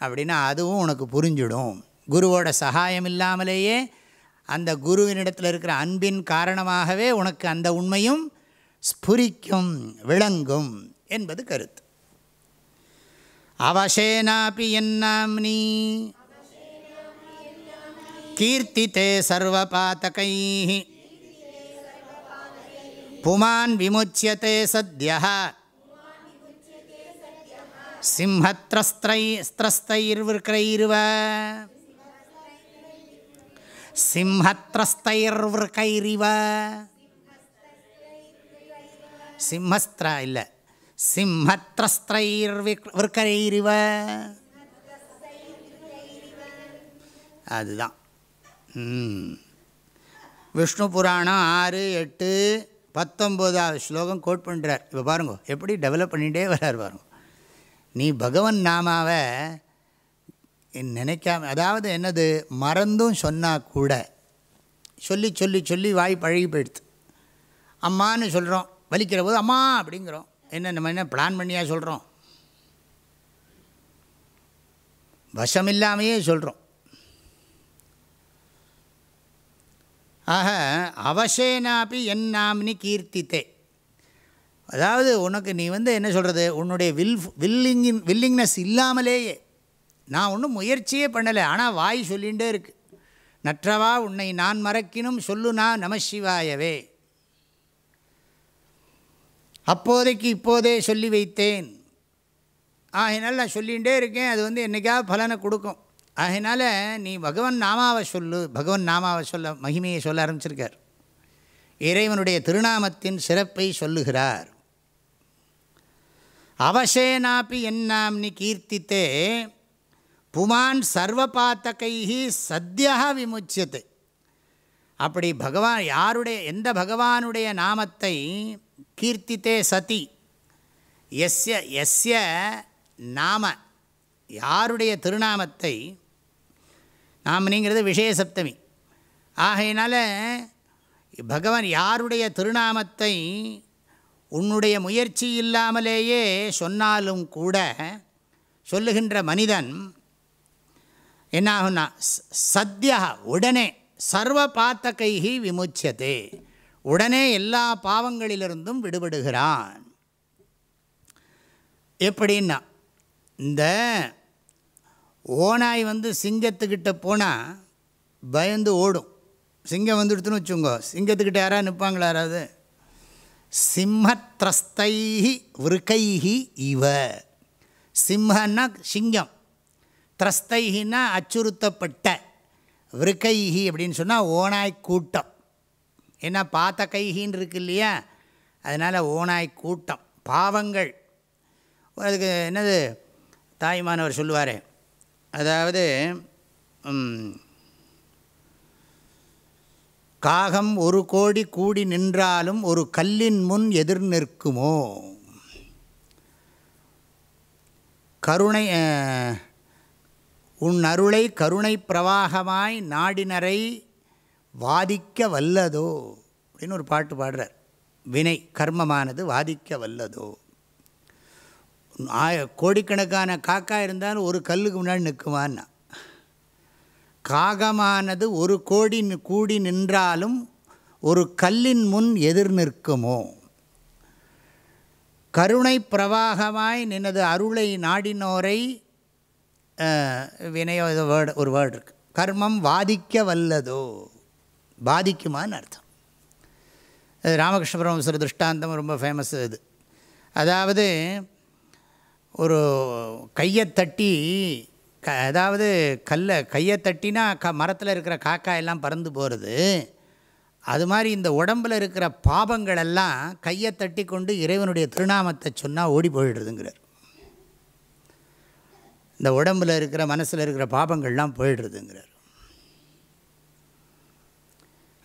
அப்படின்னா அதுவும் உனக்கு புரிஞ்சிடும். குருவோட சகாயம் இல்லாமலேயே அந்த குருவினிடத்தில் இருக்கிற அன்பின் காரணமாகவே உனக்கு அந்த உண்மையும் ஸ்புரிக்கும் விளங்கும் என்பது கருத்து. அவசேனாபி என்னாம்னி கீர்த்தித்தே சர்வபாத்தகை புமான் விமுச்சியதே சத்யா சிம்ஹத்ரஸ்திரை ஸ்திரஸ்தைர்விருக்கைர்வ சிம்ஹத்ரஸ்தைர்விருக்கைரிவ சிம்மஸ்திரா இல்லை. சிம்ஹத்ரஸ்திரைர்விற்கைரிவ அதுதான். விஷ்ணு புராணம் ஆறு எட்டு பத்தொம்போதாவது ஸ்லோகம் கோட் பண்ணுறார் இப்போ பாருங்க எப்படி டெவலப் பண்ணிகிட்டே வர்றார் பாருங்க. நீ பகவன் நாமாவை நினைக்காம அதாவது என்னது மறந்தும் சொன்னால் கூட சொல்லி சொல்லி சொல்லி வாய் பழகி போயிடுது. அம்மான்னு சொல்கிறோம் வலிக்கிற போது அம்மா அப்படிங்கிறோம். என்ன நம்ம என்ன பிளான் பண்ணியா சொல்கிறோம் வசமில்லாமையே சொல்கிறோம் ஆக அவசேனாப்பி என் நாம்னி கீர்த்தித்தே. அதாவது உனக்கு நீ வந்து என்ன சொல்கிறது உன்னுடைய வில் வில்லிங்கின் வில்லிங்னஸ் இல்லாமலேயே. நான் ஒன்றும் முயற்சியே பண்ணலை. ஆனால் வாய் சொல்லிகிட்டே இருக்குது நற்றவா உன்னை நான் மறக்கினும் சொல்லு நான் நமசிவாயவே அப்போதைக்கு இப்போதே சொல்லி வைத்தேன். ஆகையினால் நான் சொல்லிகிட்டே இருக்கேன். அது வந்து என்றைக்காவது பலனை கொடுக்கும். அதனால் நீ பகவன் நாமாவை சொல்லு. பகவன் நாமாவை சொல்ல மகிமையை சொல்ல ஆரம்பிச்சிருக்கார். இறைவனுடைய திருநாமத்தின் சிறப்பை சொல்லுகிறார். அவசேனாப்பி என்னாம்னி கீர்த்தித்தே புமான் சர்வபாத்தகைஹி சத்யா விமுச்சது அப்படி பகவான் யாருடைய எந்த பகவானுடைய நாமத்தை கீர்த்தித்தே சதி. எஸ்ய எஸ்ய நாம. யாருடைய திருநாமத்தை? நாமனிங்கிறது விஷய சப்தமி ஆகையினால பகவான் யாருடைய திருநாமத்தை? உன்னுடைய முயற்சி இல்லாமலேயே சொன்னாலும் கூட சொல்லுகின்ற மனிதன் என்னாகும்னா சத்யா உடனே சர்வ பாத்தகைஹி விமுச்சியதே உடனே எல்லா பாவங்களிலிருந்தும் விடுபடுகிறான். எப்படின்னா இந்த ஓநாய் வந்து சிங்கத்துக்கிட்ட போனால் பயந்து ஓடும். சிங்கம் வந்துடுத்துன்னு வச்சுங்கோ சிங்கத்துக்கிட்ட யாராவது நிற்பாங்களா யாராவது? சிம்மத்ரஸ்தைஹி விருக்கைஹி இவ. சிம்மன்னா சிங்கம். திரஸ்தைஹின்னா அச்சுறுத்தப்பட்ட விருக்கைஹி அப்படின்னு சொன்னால் ஓனாய் கூட்டம். ஏன்னா பாத்த கைகின்னு இருக்கு இல்லையா? அதனால் ஓனாய் கூட்டம் பாவங்கள். அதுக்கு என்னது? தாய்மானவர் சொல்லுவார். அதாவது காகம் ஒரு கோடி கூடி நின்றாலும் ஒரு கல்லின் முன் எதிர் நிற்குமோ? கருணை உன் அருளை கருணை பிரவாகமாய் நாடினரை வாதிக்க வல்லதோ அப்படின்னு ஒரு பாட்டு பாடுறார். வினை கர்மமானது வாதிக்க வல்லதோ ஆய கோடிக்கணக்கான காக்கா இருந்தாலும் ஒரு கல்லுக்கு முன்னாடி நிற்குமான்னா? காகமானது ஒரு கோடி கூடி நின்றாலும் ஒரு கல்லின் முன் எதிர் நிற்குமோ? கருணை பிரவாகமாய் நினது அருளை நாடினோரை அஹ், வினையோ வேர்டு ஒரு வேர்டு இருக்கு. கர்மம் வாதிக்க வல்லதோ பாதிக்குமான்னு அர்த்தம். அது ராமகிருஷ்ண பரமஹம்சர் திருஷ்டாந்தம் ரொம்ப ஃபேமஸ் இது. அதாவது ஒரு கையை தட்டி க அதாவது கல்லை கையை தட்டினா க மரத்தில் இருக்கிற காக்காயெல்லாம் பறந்து போகிறது அது மாதிரி இந்த உடம்பில் இருக்கிற பாபங்களெல்லாம் கையை தட்டி கொண்டு இறைவனுடைய திருநாமத்தை சொன்னால் ஓடி போயிடுறதுங்கிறார். இந்த உடம்பில் இருக்கிற மனசில் இருக்கிற பாபங்கள்லாம் போயிடுறதுங்கிறார்.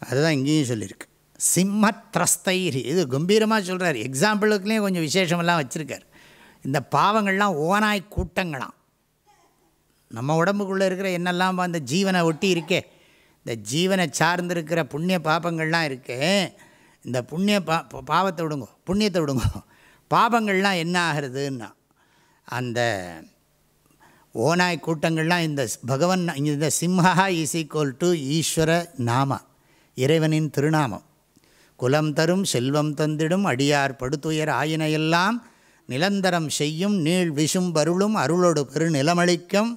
அதுதான் இங்கேயும் சொல்லியிருக்கு. சிம்மத்ரஸ்தைரி இது கம்பீரமாக சொல்கிறார் எக்ஸாம்பிளுக்குலேயும் கொஞ்சம் விசேஷமெல்லாம் வச்சுருக்கார். இந்த பாவங்கள்லாம் ஓனாய் கூட்டங்களாம். நம்ம உடம்புக்குள்ளே இருக்கிற என்னெல்லாம் அந்த ஜீவனை ஒட்டி இருக்கே இந்த ஜீவனை சார்ந்திருக்கிற புண்ணிய பாபங்கள்லாம் இருக்கே இந்த புண்ணிய பா பாவத்தை விடுங்கோ புண்ணியத்தை விடுங்கோ. பாபங்கள்லாம் என்ன ஆகிறதுன்னா அந்த ஓனாய் கூட்டங்கள்லாம் இந்த பகவன் இந்த சிம்ஹா இஸ் ஈக்குவல் டு ஈஸ்வர நாம. இறைவனின் திருநாமம். குலம் தரும் செல்வம் தந்திடும் அடியார் படுத்துயர் ஆயினையெல்லாம் நிலந்தரம் செய்யும் நீள் விஷும் பருளும் அருளோடு பெருநிலமளிக்கும்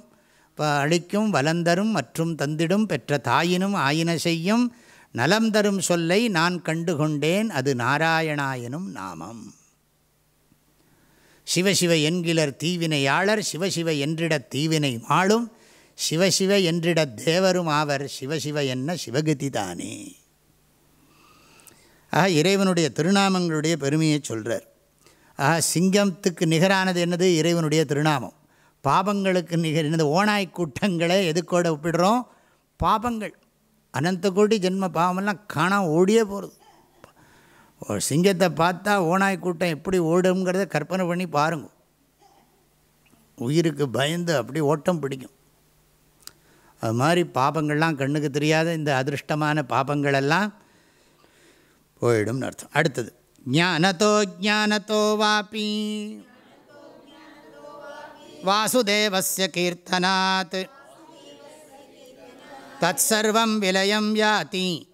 அளிக்கும் வலந்தரும் மற்றும் தந்திடும் பெற்ற தாயினும் ஆயின செய்யும் நலம் தரும் சொல்லை நான் கண்டுகொண்டேன் அது நாராயணாயனும் நாமம். சிவசிவ என்கிலர் தீவினையாளர் சிவசிவ என்றிடத் தீவினை மாளும் சிவசிவ என்றிட தேவரும் ஆவர் சிவசிவ என்ன சிவகதி தானே? ஆக இறைவனுடைய திருநாமங்களுடைய பெருமையை சொல்கிறார் ஆக சிங்கத்துக்கு நிகரானது என்னது? இறைவனுடைய திருநாமம். பாபங்களுக்கு நிகர் என்னது? ஓனாய் கூட்டங்களை எதுக்கோட ஒப்பிடுறோம்? பாபங்கள். அனந்த கோடி ஜென்ம பாவமெல்லாம் காணாம ஓடியே போகிறது சிங்கத்தை பார்த்தா ஓனாய் கூட்டம் எப்படி ஓடுங்கிறத கற்பனை பண்ணி பாருங்க. உயிருக்கு பயந்து அப்படி ஓட்டம் பிடிக்கும். அது மாதிரி பாபங்கள்லாம் கண்ணுக்கு தெரியாத இந்த அதிருஷ்டமான பாபங்களெல்லாம் போயிடும்னு அர்த்தம். அடுத்தது ஞானத்தோ ஜானத்தோ வாபி. வாசுதேவசிய கீர்த்தனாத். தத்சர்வம் விலயம் யாதி.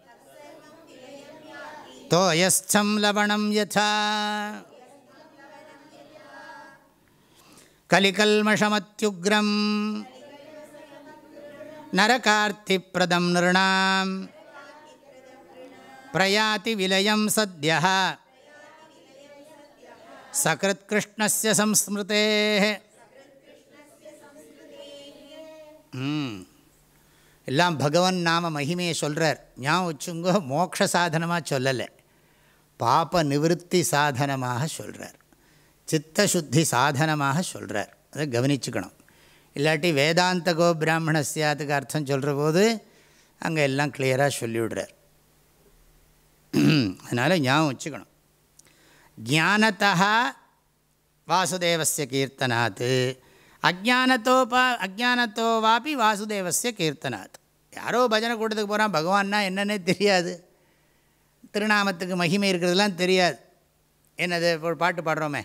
தோயஸ்தம் லவணம் யதா. கலிகல்மஷமத்யுக்ரம். நரகார்த்திப்பிரதம் நிருணாம் பிரயாதி விலயம் சத்ய சகிருத்கிருஷ்ணஸ்ய சம்ஸ்மிருதே எல்லாம் பகவன் நாம மகிமையை சொல்கிறார் ஞாபகம் வச்சுங்கோ மோக்ஷ சாதனமாக சொல்லலை பாப நிவத்தி சாதனமாக சொல்கிறார் சித்தசுத்தி சாதனமாக சொல்கிறார் அதை கவனிச்சுக்கணும் இல்லாட்டி வேதாந்த கோ பிராமணசியாத்துக்கு அர்த்தம் சொல்கிற போது அங்கே எல்லாம் கிளியராக சொல்லிவிடுறார் அதனால் ஞாபகம் வச்சுக்கணும். ஜானத்தா வாசுதேவசிய கீர்த்தனாத். அஜானத்தோப்பா அஜானத்தோ வாபி வாசுதேவசிய கீர்த்தனாத். யாரோ பஜனை கூட்டத்துக்கு போகிறான் பகவான்னா என்னன்னே தெரியாது. திருநாமத்துக்கு மகிமை இருக்கிறதுலாம் தெரியாது. என்னது ஒரு பாட்டு பாடுறோமே.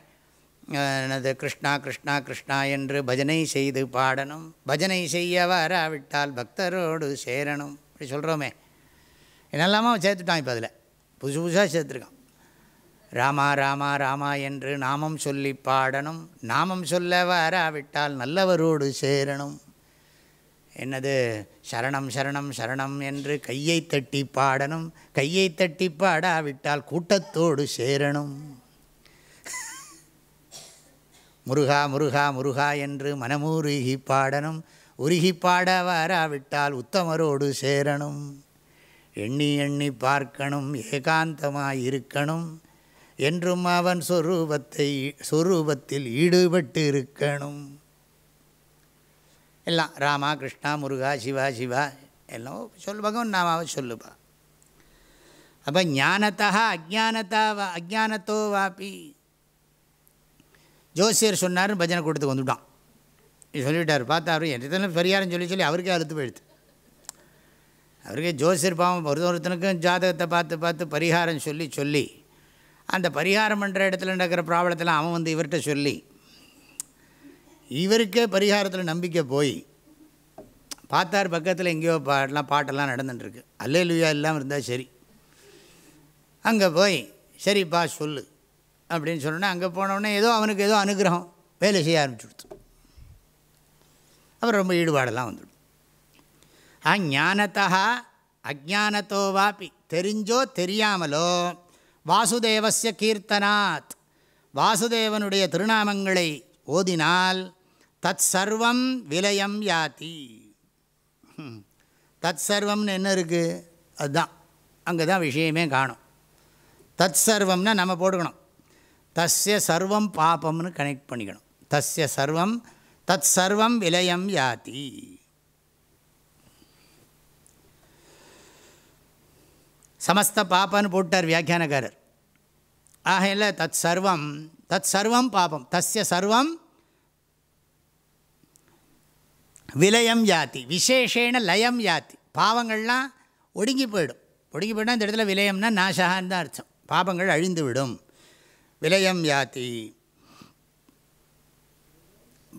என்னது கிருஷ்ணா கிருஷ்ணா கிருஷ்ணா என்று பஜனை செய்து பாடணும். பஜனை செய்ய வராவிட்டால் பக்தரோடு சேரணும். அப்படி சொல்கிறோமே என்னெல்லாமா சேர்த்துட்டான் இப்போ அதில். புதுசு புதுசாக சேர்த்துருக்கான். ராமா ராமா ராமா என்று நாமம் சொல்லி பாடணும். நாமம் சொல்ல வராவிட்டால் நல்லவரோடு சேரணும். என்னது? சரணம் சரணம் சரணம் என்று கையை தட்டி பாடணும். கையை தட்டி பாடாவிட்டால் கூட்டத்தோடு சேரணும். முருகா முருகா முருகா என்று மனமுருகி பாடணும். உருகி பாட வராவிட்டால் உத்தமரோடு சேரணும். எண்ணி எண்ணி பார்க்கணும் ஏகாந்தமாக இருக்கணும். என்றும் அவன் சொரூபத்தை சொரூபத்தில் ஈடுபட்டு இருக்கணும் எல்லாம் ராமா கிருஷ்ணா முருகா சிவா சிவா எல்லாம் சொல் பகவன் நாமாவை சொல்லுப்பா அப்போ ஞானத்தா அஜானத்தா வா அஜானத்தோ வாப்பி ஜோசியர் சொன்னார் பஜனை கூட்டத்துக்கு வந்துவிட்டான் சொல்லிவிட்டார் பார்த்தாரு அவர் எத்தனை பரிகாரம் சொல்லி சொல்லி அவருக்கே அழுத்து போயிடுது அவருக்கே ஜோசியர் பாவம் ஒரு ஒருத்தனுக்கும் ஜாதகத்தை பார்த்து பார்த்து பரிகாரம் சொல்லி சொல்லி அந்த பரிகாரம் பண்ணுற இடத்துல நடக்கிற ப்ராப்ளத்தெல்லாம் அவன் வந்து இவர்கிட்ட சொல்லி இவருக்கே பரிகாரத்தில் நம்பிக்கை போய் பார்த்தார் பக்கத்தில் எங்கேயோ பாட்டெலாம் பாட்டெல்லாம் நடந்துட்டுருக்கு. அல்லேலுயா இல்லாமல் இருந்தால் சரி. அங்கே போய் சரிப்பா சொல்லு. அப்படின்னு சொன்னோன்னே அங்கே போனோடனே ஏதோ அவனுக்கு ஏதோ அனுகிரகம் வேலை செய்ய ஆரம்பிச்சுடுத்து. அப்புறம் ரொம்ப ஈடுபாடெல்லாம் வந்துடும். ஆ ஞானத்தா அஜானத்தோ வாப்பி தெரிஞ்சோ தெரியாமலோ வாசுதேவசிய கீர்த்தனாத் வாசுதேவனுடைய திருநாமங்களை ஓதினால் தத் சர்வம் விலயம் யாதி. தத் சர்வம்னு என்ன இருக்குது அதுதான். அங்கே தான் விஷயமே காணும். தத் சர்வம்னா நம்ம போட்டுக்கணும். தஸ்ய சர்வம் பாபம்னு கனெக்ட் பண்ணிக்கணும். தஸ்ய சர்வம் தத் சர்வம் விலயம் யாதி. சமஸ்த பாப்பான்னு போட்டார் வியாக்கியானக்காரர். ஆகையில் தத் சர்வம் தத் சர்வம் பாபம் தஸ்ய சர்வம் விலயம் யாத்தி விசேஷேன லயம் யாத்தி பாவங்கள்லாம் ஒடுங்கி போயிடும். ஒடுங்கி போயிட்டால் இந்த இடத்துல விலயம்னா நாசகான்னு தான் அர்த்தம். பாபங்கள் அழிந்து விடும். விலயம் யாத்தி.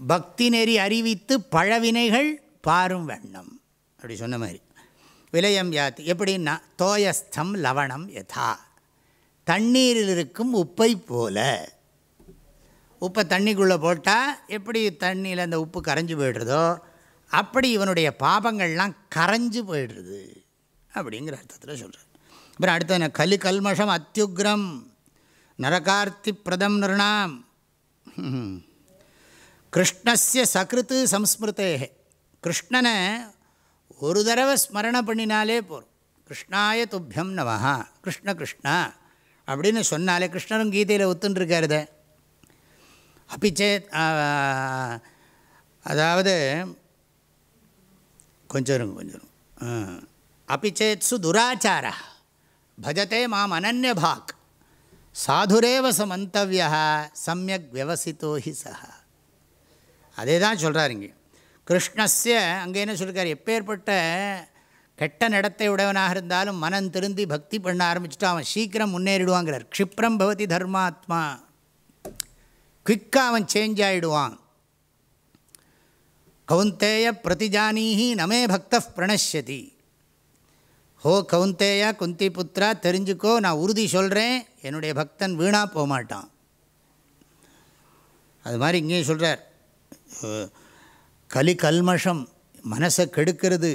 பக்தி நெறி அறிவித்து பழவினைகள் பாரும் வண்ணம். அப்படி சொன்ன மாதிரி. விலயம் யாத்தி. எப்படின்னா தோயஸ்தம் லவணம் யதா. தண்ணீரில் இருக்கும் உப்பை போல. உப்பை தண்ணிக்குள்ளே போட்டால் எப்படி தண்ணியில் அந்த உப்பு கரைஞ்சி போய்டுறதோ அப்படி இவனுடைய பாபங்கள்லாம் கரைஞ்சு போயிடுறது. அப்படிங்கிற அர்த்தத்தில் சொல்கிறார் அப்புறம் அடுத்த கலு கல்மஷம் அத்தியுக்ரம். நரகார்த்தி பிரதம் நிருணாம் கிருஷ்ணஸ்ய சகிருத்து சம்ஸ்மிருத்தே கிருஷ்ணனை ஒரு தடவை ஸ்மரணை பண்ணினாலே போகிறோம் கிருஷ்ணாய துப்பியம் நமஹா கிருஷ்ண கிருஷ்ணா அப்படின்னு சொன்னாலே கிருஷ்ணரும் கீதையில் ஒத்துன்ட்ருக்காருத அப்பிச்சே அதாவது கொஞ்சம் இருங்க கொஞ்சம் இருங்க. ஆ. அப்பிச்சேத்சு துராச்சார பஜத்தை மாம் அனன்யபாக் சாதுரேவ சமந்தவியா சமயக் வியவசித்தோ ஹி சஹ. அதே தான் சொல்கிறார் இங்கே. கிருஷ்ணஸ்ய அங்கே என்ன சொல்லியிருக்கார் எப்பேற்பட்ட கெட்ட நடத்தை உடையவனாக இருந்தாலும் மனம் திருந்தி பக்தி பண்ண ஆரம்பிச்சுட்டு அவன் சீக்கிரம் முன்னேறிடுவாங்கிறார். க்ஷிப்ரம் பவதி தர்மாத்மா. குவிக்காக அவன் சேஞ்ச் ஆகிடுவான் கவுந்தேய பிரதிஜானீஹி நமே பக்த பிரணஷ்யதி. ஹோ கவுந்தேயா குந்தி புத்திரா தெரிஞ்சுக்கோ நான் உறுதி சொல்கிறேன் என்னுடைய பக்தன் வீணாக போகமாட்டான் அது மாதிரி இங்கேயும் சொல்கிறார் கலி கல்மஷம் மனசை கெடுக்கிறது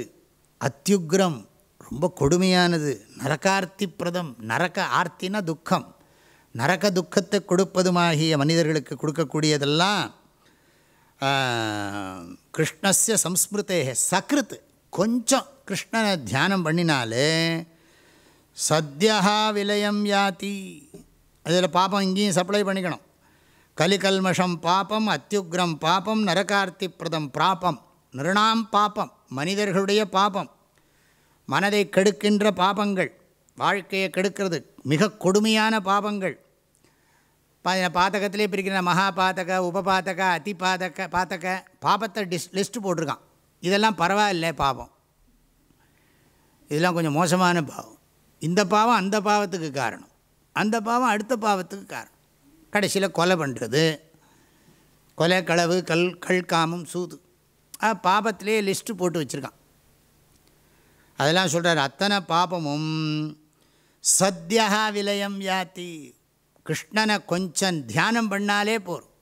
அத்தியுக்ரம் ரொம்ப கொடுமையானது நரகார்த்தி பிரதம் நரக ஆர்த்தின துக்கம். நரக துக்கத்தை கொடுப்பதுமாகிய மனிதர்களுக்கு கொடுக்கக்கூடியதெல்லாம் ஆ, கிருஷ்ணஸ்ய சம்ஸ்மிருதே சக்ருத். கொஞ்சம் கிருஷ்ணனை தியானம் பண்ணினாலே சத்யா விலயம் யாத்தி அதில் பாப்பம் இங்கேயும் சப்ளை பண்ணிக்கணும். கலிகல்மஷம் பாப்பம் அத்தியுக்ரம் பாப்பம் நரகார்த்தி பிரதம் பிராபம். நிருணாம் பாப்பம் மனிதர்களுடைய பாபம். மனதை கெடுக்கின்ற பாபங்கள் வாழ்க்கையை கெடுக்கிறது மிக கொடுமையான பாபங்கள். பா- பாதகத்திலே பிரிக்கிற மகாபாத்தக பாதக அதிபாதக அதி பாதக பாதக பாபத்தை டிஸ் லிஸ்ட்டு போட்டிருக்கான். இதெல்லாம் பரவாயில்லை பாவம். இதெல்லாம் கொஞ்சம் மோசமான பாவம். இந்த பாவம் அந்த பாவத்துக்கு காரணம். அந்த பாவம் அடுத்த பாவத்துக்கு காரணம். கடைசியில் கொலை பண்ணுறது கொலை களவு கல் கல்காமம் சூது. ஆ, பாபத்திலே லிஸ்ட்டு போட்டு வச்சுருக்கான். அதெல்லாம் சொல்கிறார் அத்தனை பாபமும் சத்யா விலயம் யாத்தி. கிருஷ்ணனை கொஞ்சம் தியானம் பண்ணாலே போதும்.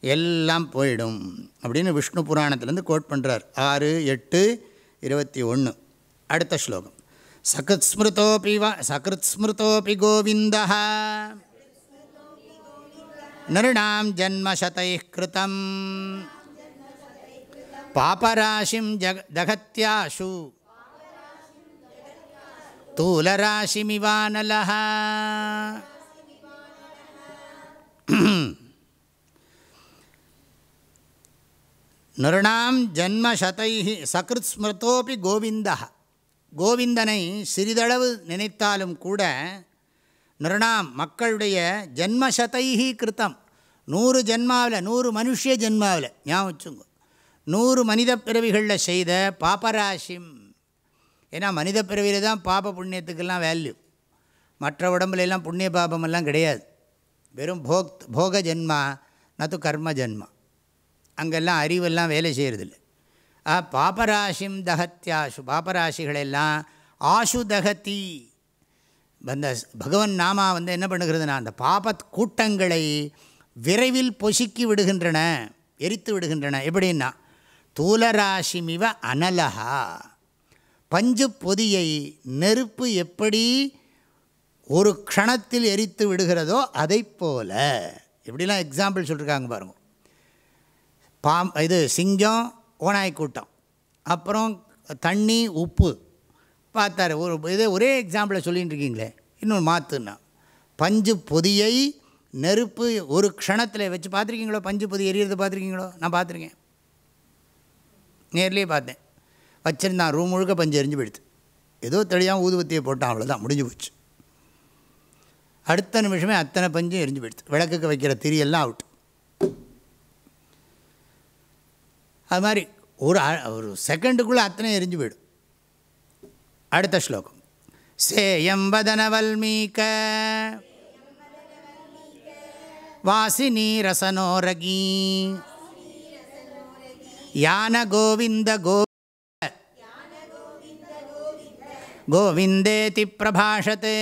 எல்லாம் போயிடும் அப்படின்னு விஷ்ணு புராணத்திலேருந்து கோட் பண்ணுறார் ஆறு எட்டு இருபத்தி ஒன்று அடுத்த ஸ்லோகம். சகத் ஸ்மிருதோபி வா சகிருத் ஸ்மிருதோபி கோவிந்த நிருணாம் ஜன்மசதை கிருதம் பாபராசிம் ஜக ஜகத்யாஷு தூலராசிமிவானலா நிருணாம் ஜன்மசதை சகிருத் ஸ்மிருதோபி கோவிந்தா கோவிந்தனை சிறிதளவு நினைத்தாலும் கூட நிருணாம் மக்களுடைய ஜன்மசதைஹி கிருத்தம். நூறு ஜென்மாவில் நூறு மனுஷ ஜென்மாவில் ஞாபகம் வச்சுங்க நூறு மனித பிறவிகளில் செய்த பாபராசிம். ஏன்னா மனித பிறவியில் தான் பாப புண்ணியத்துக்கெல்லாம் வேல்யூ மற்ற உடம்புல எல்லாம் புண்ணிய பாபமெல்லாம் கிடையாது. வெறும் போக் போக ஜென்மா நத்து கர்ம ஜென்மா. அங்கெல்லாம் அறிவெல்லாம் வேலை செய்கிறதில்ல ஆ பாபராசிம் தகத்தியாசு பாபராசிகளெல்லாம் ஆசு தகத்தி அந்த பகவன் நாமா வந்து என்ன பண்ணுகிறதுனா அந்த பாபத் கூட்டங்களை விரைவில் பொசுக்கி விடுகின்றன எரித்து விடுகின்றன. எப்படின்னா தூலராசிமிவ அனலகா பஞ்சு பொதியை நெருப்பு எப்படி ஒரு க்ஷணத்தில் எரித்து விடுகிறதோ அதை போல. எப்படிலாம் எக்ஸாம்பிள் சொல்லியிருக்காங்க பாருங்க. பாம் இது சிங்கம் ஓனாய் கூட்டம். அப்புறம் தண்ணி உப்பு. பார்த்தாரு ஒரு இதே ஒரே எக்ஸாம்பிளை சொல்லிட்டு இருக்கீங்களே இன்னொன்று மாற்றுன்னா பஞ்சு பொதியை நெருப்பு ஒரு க்ஷணத்தில் வச்சு பார்த்துருக்கீங்களோ? பஞ்சு பொதி எரியறது பார்த்துருக்கீங்களோ? நான் பார்த்துருக்கேன். நேர்லேயே பார்த்தேன். வச்சுருந்தான் ரூம் முழுக்க பஞ்சு எரிஞ்சு போயிடுது ஏதோ தெளியாக ஊதுபத்தியை போட்டான் அவ்வளோதான் முடிஞ்சு போச்சு. அடுத்த நிமிஷமே அத்தனை பஞ்சும் எரிஞ்சு போயிடுது விளக்குக்கு வைக்கிற திரியெல்லாம் அவுட் அது மாதிரி ஒரு ஒரு செகண்டுக்குள்ளே அத்தனை எரிஞ்சு போயிடும். அடுத்த ஸ்லோகம். சேயம் வதன வல்மீக வாசினி ரசனோரகி யான கோவிந்த கோ. கோவிந்தேதி பிரபாஷத்தே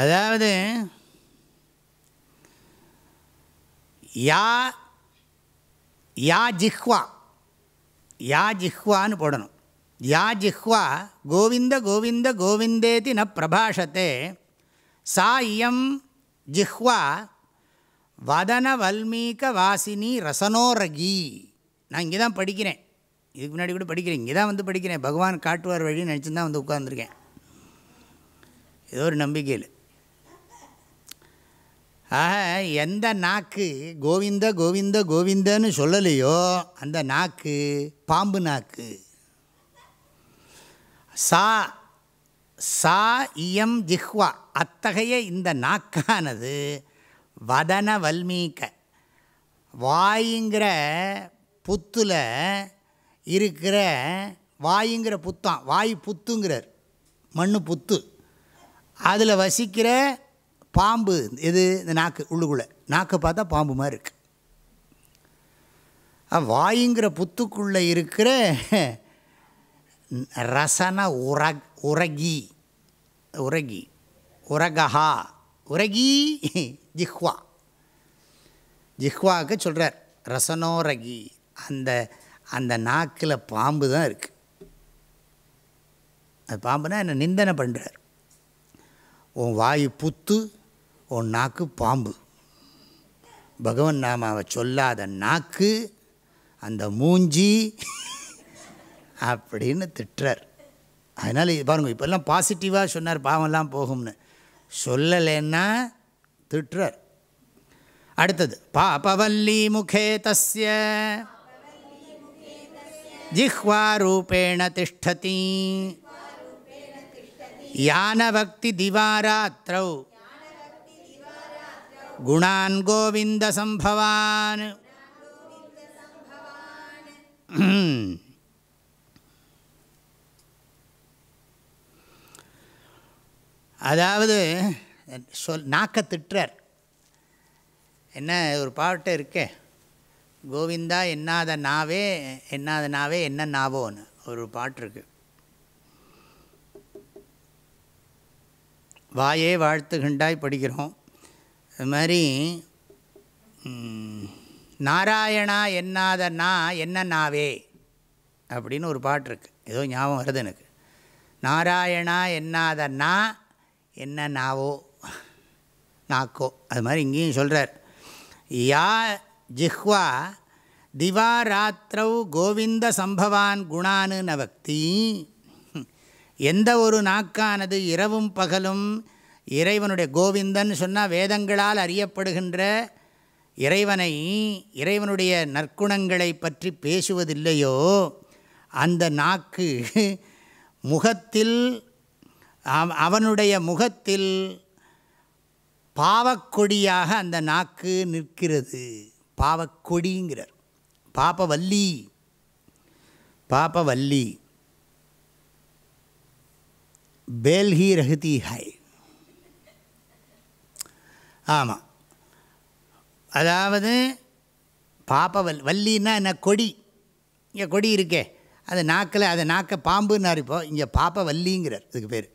அதாவது யா யா ஜிஹ்வா யா ஜிஹ்வான்னு போடணும். யா ஜிஹ்வா கோவிந்த கோவிந்த கோவிந்தேதி ந பிரபாஷத்தே சா இயம் ஜிஹ்வா வதன வல்மீக வாசினி ரசனோரகி. நான் இங்கே தான் படிக்கிறேன். இதுக்கு முன்னாடி கூட படிக்கிறேன். இங்கே தான் வந்து படிக்கிறேன். பகவான் காட்டுவார் வழி நினச்சி தான் வந்து உட்காந்துருக்கேன் ஏதோ ஒரு நம்பிக்கையில். ஆக எந்த நாக்கு கோவிந்த கோவிந்த கோவிந்தன்னு சொல்லலையோ அந்த நாக்கு பாம்பு நாக்கு. சா சா இயம் ஜிஹ்வா அத்தகைய இந்த நாக்கானது வதன வல்மீக வாயுங்கிற புத்தில் இருக்கிற வாயுங்கிற புத்தான் வாயு புத்துங்கிறார் மண்ணு புத்து. அதில் வசிக்கிற பாம்பு எது இந்த நாக்கு உள்ளுக்குள்ளே. நாக்கை பார்த்தா பாம்பு மாதிரி இருக்குது வாயுங்கிற புத்துக்குள்ளே இருக்கிற ரசன உரக் உரகி உரகி உரகஹா உரகி ஜிஹ்வா. ஜிஹ்வாவுக்கு சொல்கிறார் ரசனோரகி அந்த அந்த நாக்கில் பாம்பு தான் இருக்குது அது பாம்புனா என்ன? நிந்தனை பண்ணுறார் உன் வாயு புத்து உன் நாக்கு பாம்பு. பகவன் நாமாவை சொல்லாத நாக்கு அந்த மூஞ்சி அப்படின்னு திட்டுறார். அதனால் இது பாருங்கள் இப்போல்லாம் பாசிட்டிவாக சொன்னார் பாவம்லாம் போகும்னு. சொல்லலைன்னா திட்டுறார். அடுத்தது பாபவல்லி முகே தஸ்ய ஜிஹ்வாரூபேண திஷ்டதி யானபக்தி திவாராத்திரௌ குணான் கோவிந்த சம்பவான். அதாவது சொல் நாக்க திட்டுறார். என்ன ஒரு பாட்டு இருக்கே. கோவிந்தா என்னாத நாவே என்னாத நாவே என்ன நாவோன்னு ஒரு பாட்டு இருக்கு. வாயே வாழ்த்துகின்றாய் படிக்கிறோம். அது மாதிரி நாராயணா என்னாத நா என்ன நாவே? அப்படின்னு ஒரு பாட்டு இருக்குது ஏதோ ஞாபகம் வருது எனக்கு. நாராயணா என்னாத நா என்ன நாவோ? நாக்கோ. அது மாதிரி இங்கேயும் சொல்கிறார் யா ஜிஹ்வா திவாராத்திரவு கோவிந்த சம்பவான் குணானு நவக்தி. எந்த ஒரு நாக்கானது இரவும் பகலும் இறைவனுடைய கோவிந்தன் சொன்னால் வேதங்களால் அறியப்படுகின்ற இறைவனை இறைவனுடைய நற்குணங்களை பற்றி பேசுவதில்லையோ அந்த நாக்கு முகத்தில் அவனுடைய முகத்தில் பாவக்கொடியாக அந்த நாக்கு நிற்கிறது. பாவக்கொடிங்கிறார். பாப்பவல்லி பாப்பவல்லி பேல்ஹி ரஹதி ஹாய் ஆமாம் அதாவது பாப்பவல் வள்ளின்னா என்ன? கொடி. இங்கே கொடி இருக்கே. அது நாக்கில் அது நாக்கை பாம்புன்னார் இப்போ. இங்கே பாப்ப வள்ளிங்கிறார். இதுக்கு பேர்.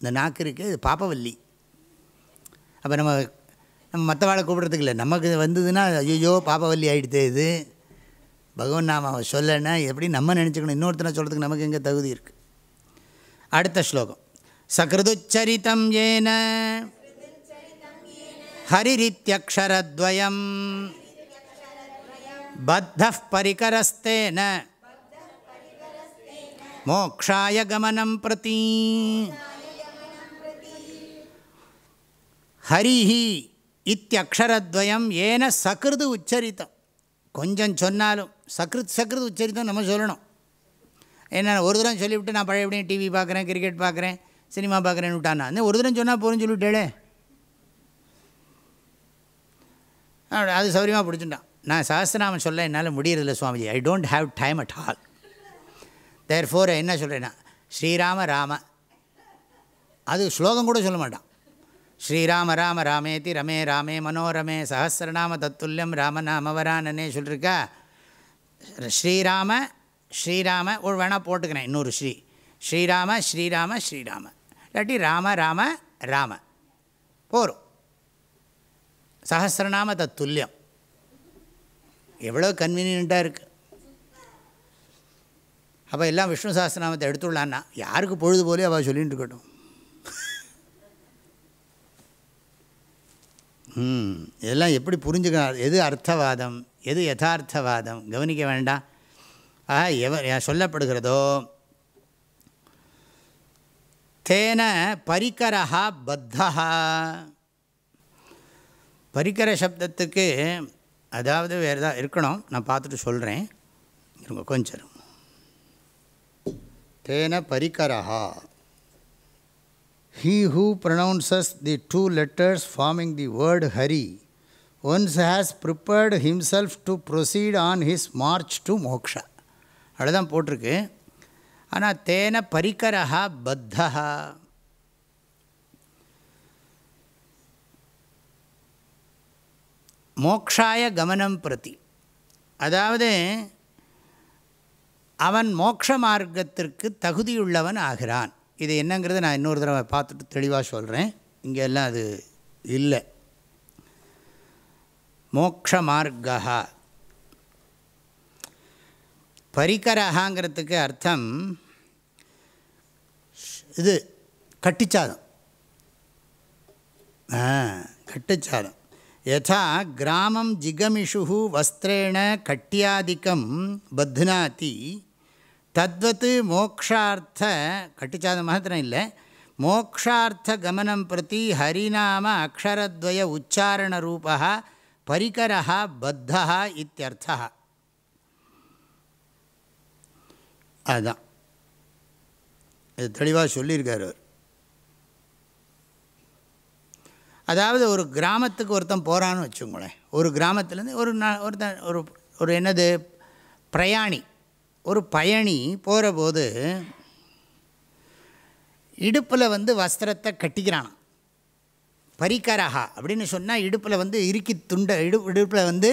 இந்த நாக்கு இருக்குது இது பாப்பவல்லி அப்போ நம்ம நம்ம மற்றவாளை கூப்பிட்றதுக்கு இல்லை. நமக்கு வந்ததுன்னா ஐயோ பாப்பவல்லி ஆகிடுது இது. பகவான் நாம சொல்லனா எப்படி நம்ம நினச்சிக்கணும்? இன்னொருத்தனை சொல்கிறதுக்கு நமக்கு எங்கே தகுதி இருக்குது அடுத்த ஸ்லோகம். சகிருதுச்சரித்தம் ஏன ஹரிரித்யக்ஷரத்வயம் பத்தः பரிகரஸ்தேன மோக்ஷாய கமனம் பிரதி ஹரிஹி இத்தியக்ஷரத்வயம் ஏன சகிருது உச்சரித்தம் கொஞ்சம் சொன்னாலும் சக்ருத் சக்ருத் உச்சரித்தம் நம்ம சொல்லணும். என்ன ஒரு தரம் சொல்லிவிட்டு நான் பழைய எப்படியும் டிவி பார்க்குறேன் கிரிக்கெட் பார்க்குறேன் சினிமா பார்க்குறேன்னு விட்டானா? ஒரு தரம் சொன்னால் போகிறேன்னு சொல்லிவிட்டேளே அப்படி அது சௌரியமாக பிடிச்சிட்டான். நான் சாஸ்திரநாமம் சொல்ல என்னால் முடியறதில்ல Swamiji. I don't have time at all therefore என்ன சொல்கிறேன்னா ஸ்ரீராம ராம. அது ஸ்லோகம் கூட சொல்ல மாட்டான். ஸ்ரீராம ராம ராமேதி ரமே ராமே மனோரமே சஹசிரநாம தத்துல்யம் ராமநாமவரானனே சொல்லியிருக்கா ஸ்ரீராம ஸ்ரீராம ஒரு வேணால் போட்டுக்கிறேன் இன்னொரு ஸ்ரீ. ஸ்ரீராம ஸ்ரீராம ஸ்ரீராம. இல்லாட்டி ராம ராம ராம. போகிறோம் சஹசிரநாம தத்துல்யம் எவ்வளோ கன்வீனியண்ட்டாக இருக்குது அப்போ எல்லாம் விஷ்ணு சஹஸ்ரநாமத்தை எடுத்துடலான்னா யாருக்கு பொழுது போலே அவள் சொல்லிட்டு இருக்கட்டும். ம் இதெல்லாம் எப்படி புரிஞ்சுக்கணும்? எது அர்த்தவாதம்? எது யதார்த்தவாதம்? கவனிக்க வேண்டாம். ஆக எவ சொல்லப்படுகிறதோ தேன பரிகரா பத்தா பரிகர சப்தத்துக்கு அதாவது வேறு ஏதாவது இருக்கணும் நான் பார்த்துட்டு சொல்கிறேன் இருங்க கொஞ்சம் இருங்க. தேன பரிகரா He who pronounces the two letters forming the word Hari once has prepared himself to proceed on his march to moksha. அவ்வளோதான் போட்டிருக்கு ஆனால் தேன பரிகரா பத்தா மோக்ஷாய கமனம் பிரதி. அதாவது அவன் மோக்ஷ மார்க்கத்திற்கு தகுதியுள்ளவன் ஆகிறான். இது என்னங்கிறத நான் இன்னொரு தடவை பார்த்துட்டு தெளிவாக சொல்கிறேன் இங்கே எல்லாம் அது இல்லை. மோக்ஷ மார்க்கா பரிகரகாங்கிறதுக்கு அர்த்தம் இது கட்டிச்சாதம். கட்டுச்சாதம். யதா கிராமம் ஜிகமிஷு வஸ்திரேண கட்டியாதிக்கம் பத்னாதி தத்வத்து மோக்ஷார்த்த கட்டிச்சாத மாத்திரம் இல்லை மோக்ஷார்த்த கமனம் பிரதி ஹரிநாம அக்ஷரத்வய உச்சாரண ரூபா பரிகரா பத்தா இத்தியர்த்தா அதுதான் இது தெளிவாக சொல்லியிருக்கார் அவர். அதாவது ஒரு கிராமத்துக்கு ஒருத்தன் போகிறான்னு வச்சுக்கோங்களேன். ஒரு கிராமத்துலேருந்து ஒரு நான் ஒருத்தன் ஒரு ஒரு என்னது பிரயாணி ஒரு பயணி போகிற போது இடுப்பில் வந்து வஸ்திரத்தை கட்டிக்கிறானான் பரிக்கரகா அப்படின்னு சொன்னால் இடுப்பில் வந்து இறுக்கி துண்டை இடு இடுப்பில் வந்து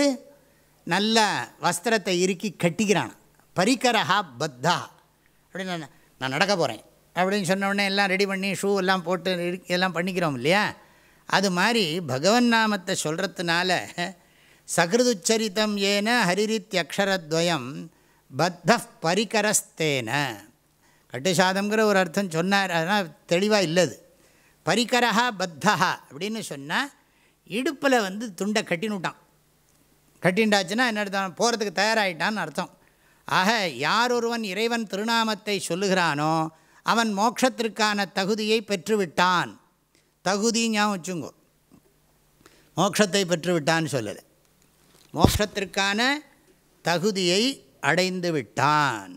நல்ல வஸ்திரத்தை இறுக்கி கட்டிக்கிறான் பரிக்கரகா பத்தா. அப்படின்னு நான் நான் நடக்க போகிறேன் அப்படின்னு சொன்ன உடனே எல்லாம் ரெடி பண்ணி ஷூ எல்லாம் போட்டு இறுக்கி எல்லாம் பண்ணிக்கிறோம் இல்லையா? அது மாதிரி பகவன் நாமத்தை சொல்கிறதுனால சகிருதுச்சரித்தம் ஏன ஹரிரித்யக்ஷரத்வயம் பத்த பரிகரஸ்தேன. கட்டுசாதம்ங்கிற ஒரு அர்த்தம் சொன்னார். அதனால் தெளிவாக இல்லது. பரிகரா பத்தா அப்படின்னு சொன்னால் இடுப்பில் வந்து துண்டை கட்டினுட்டான். கட்டிண்டாச்சுன்னா என்ன அர்த்தம்? போகிறதுக்கு தயாராகிட்டான்னு அர்த்தம். ஆக யார் ஒருவன் இறைவன் திருநாமத்தை சொல்லுகிறானோ அவன் மோட்சத்திற்கான தகுதியை பெற்றுவிட்டான். தகுதி ஞாபகம் வச்சுங்கோ. மோட்சத்தை பெற்றுவிட்டான்னு சொல்லலை. மோட்சத்திற்கான தகுதியை அடைந்து விட்டான்.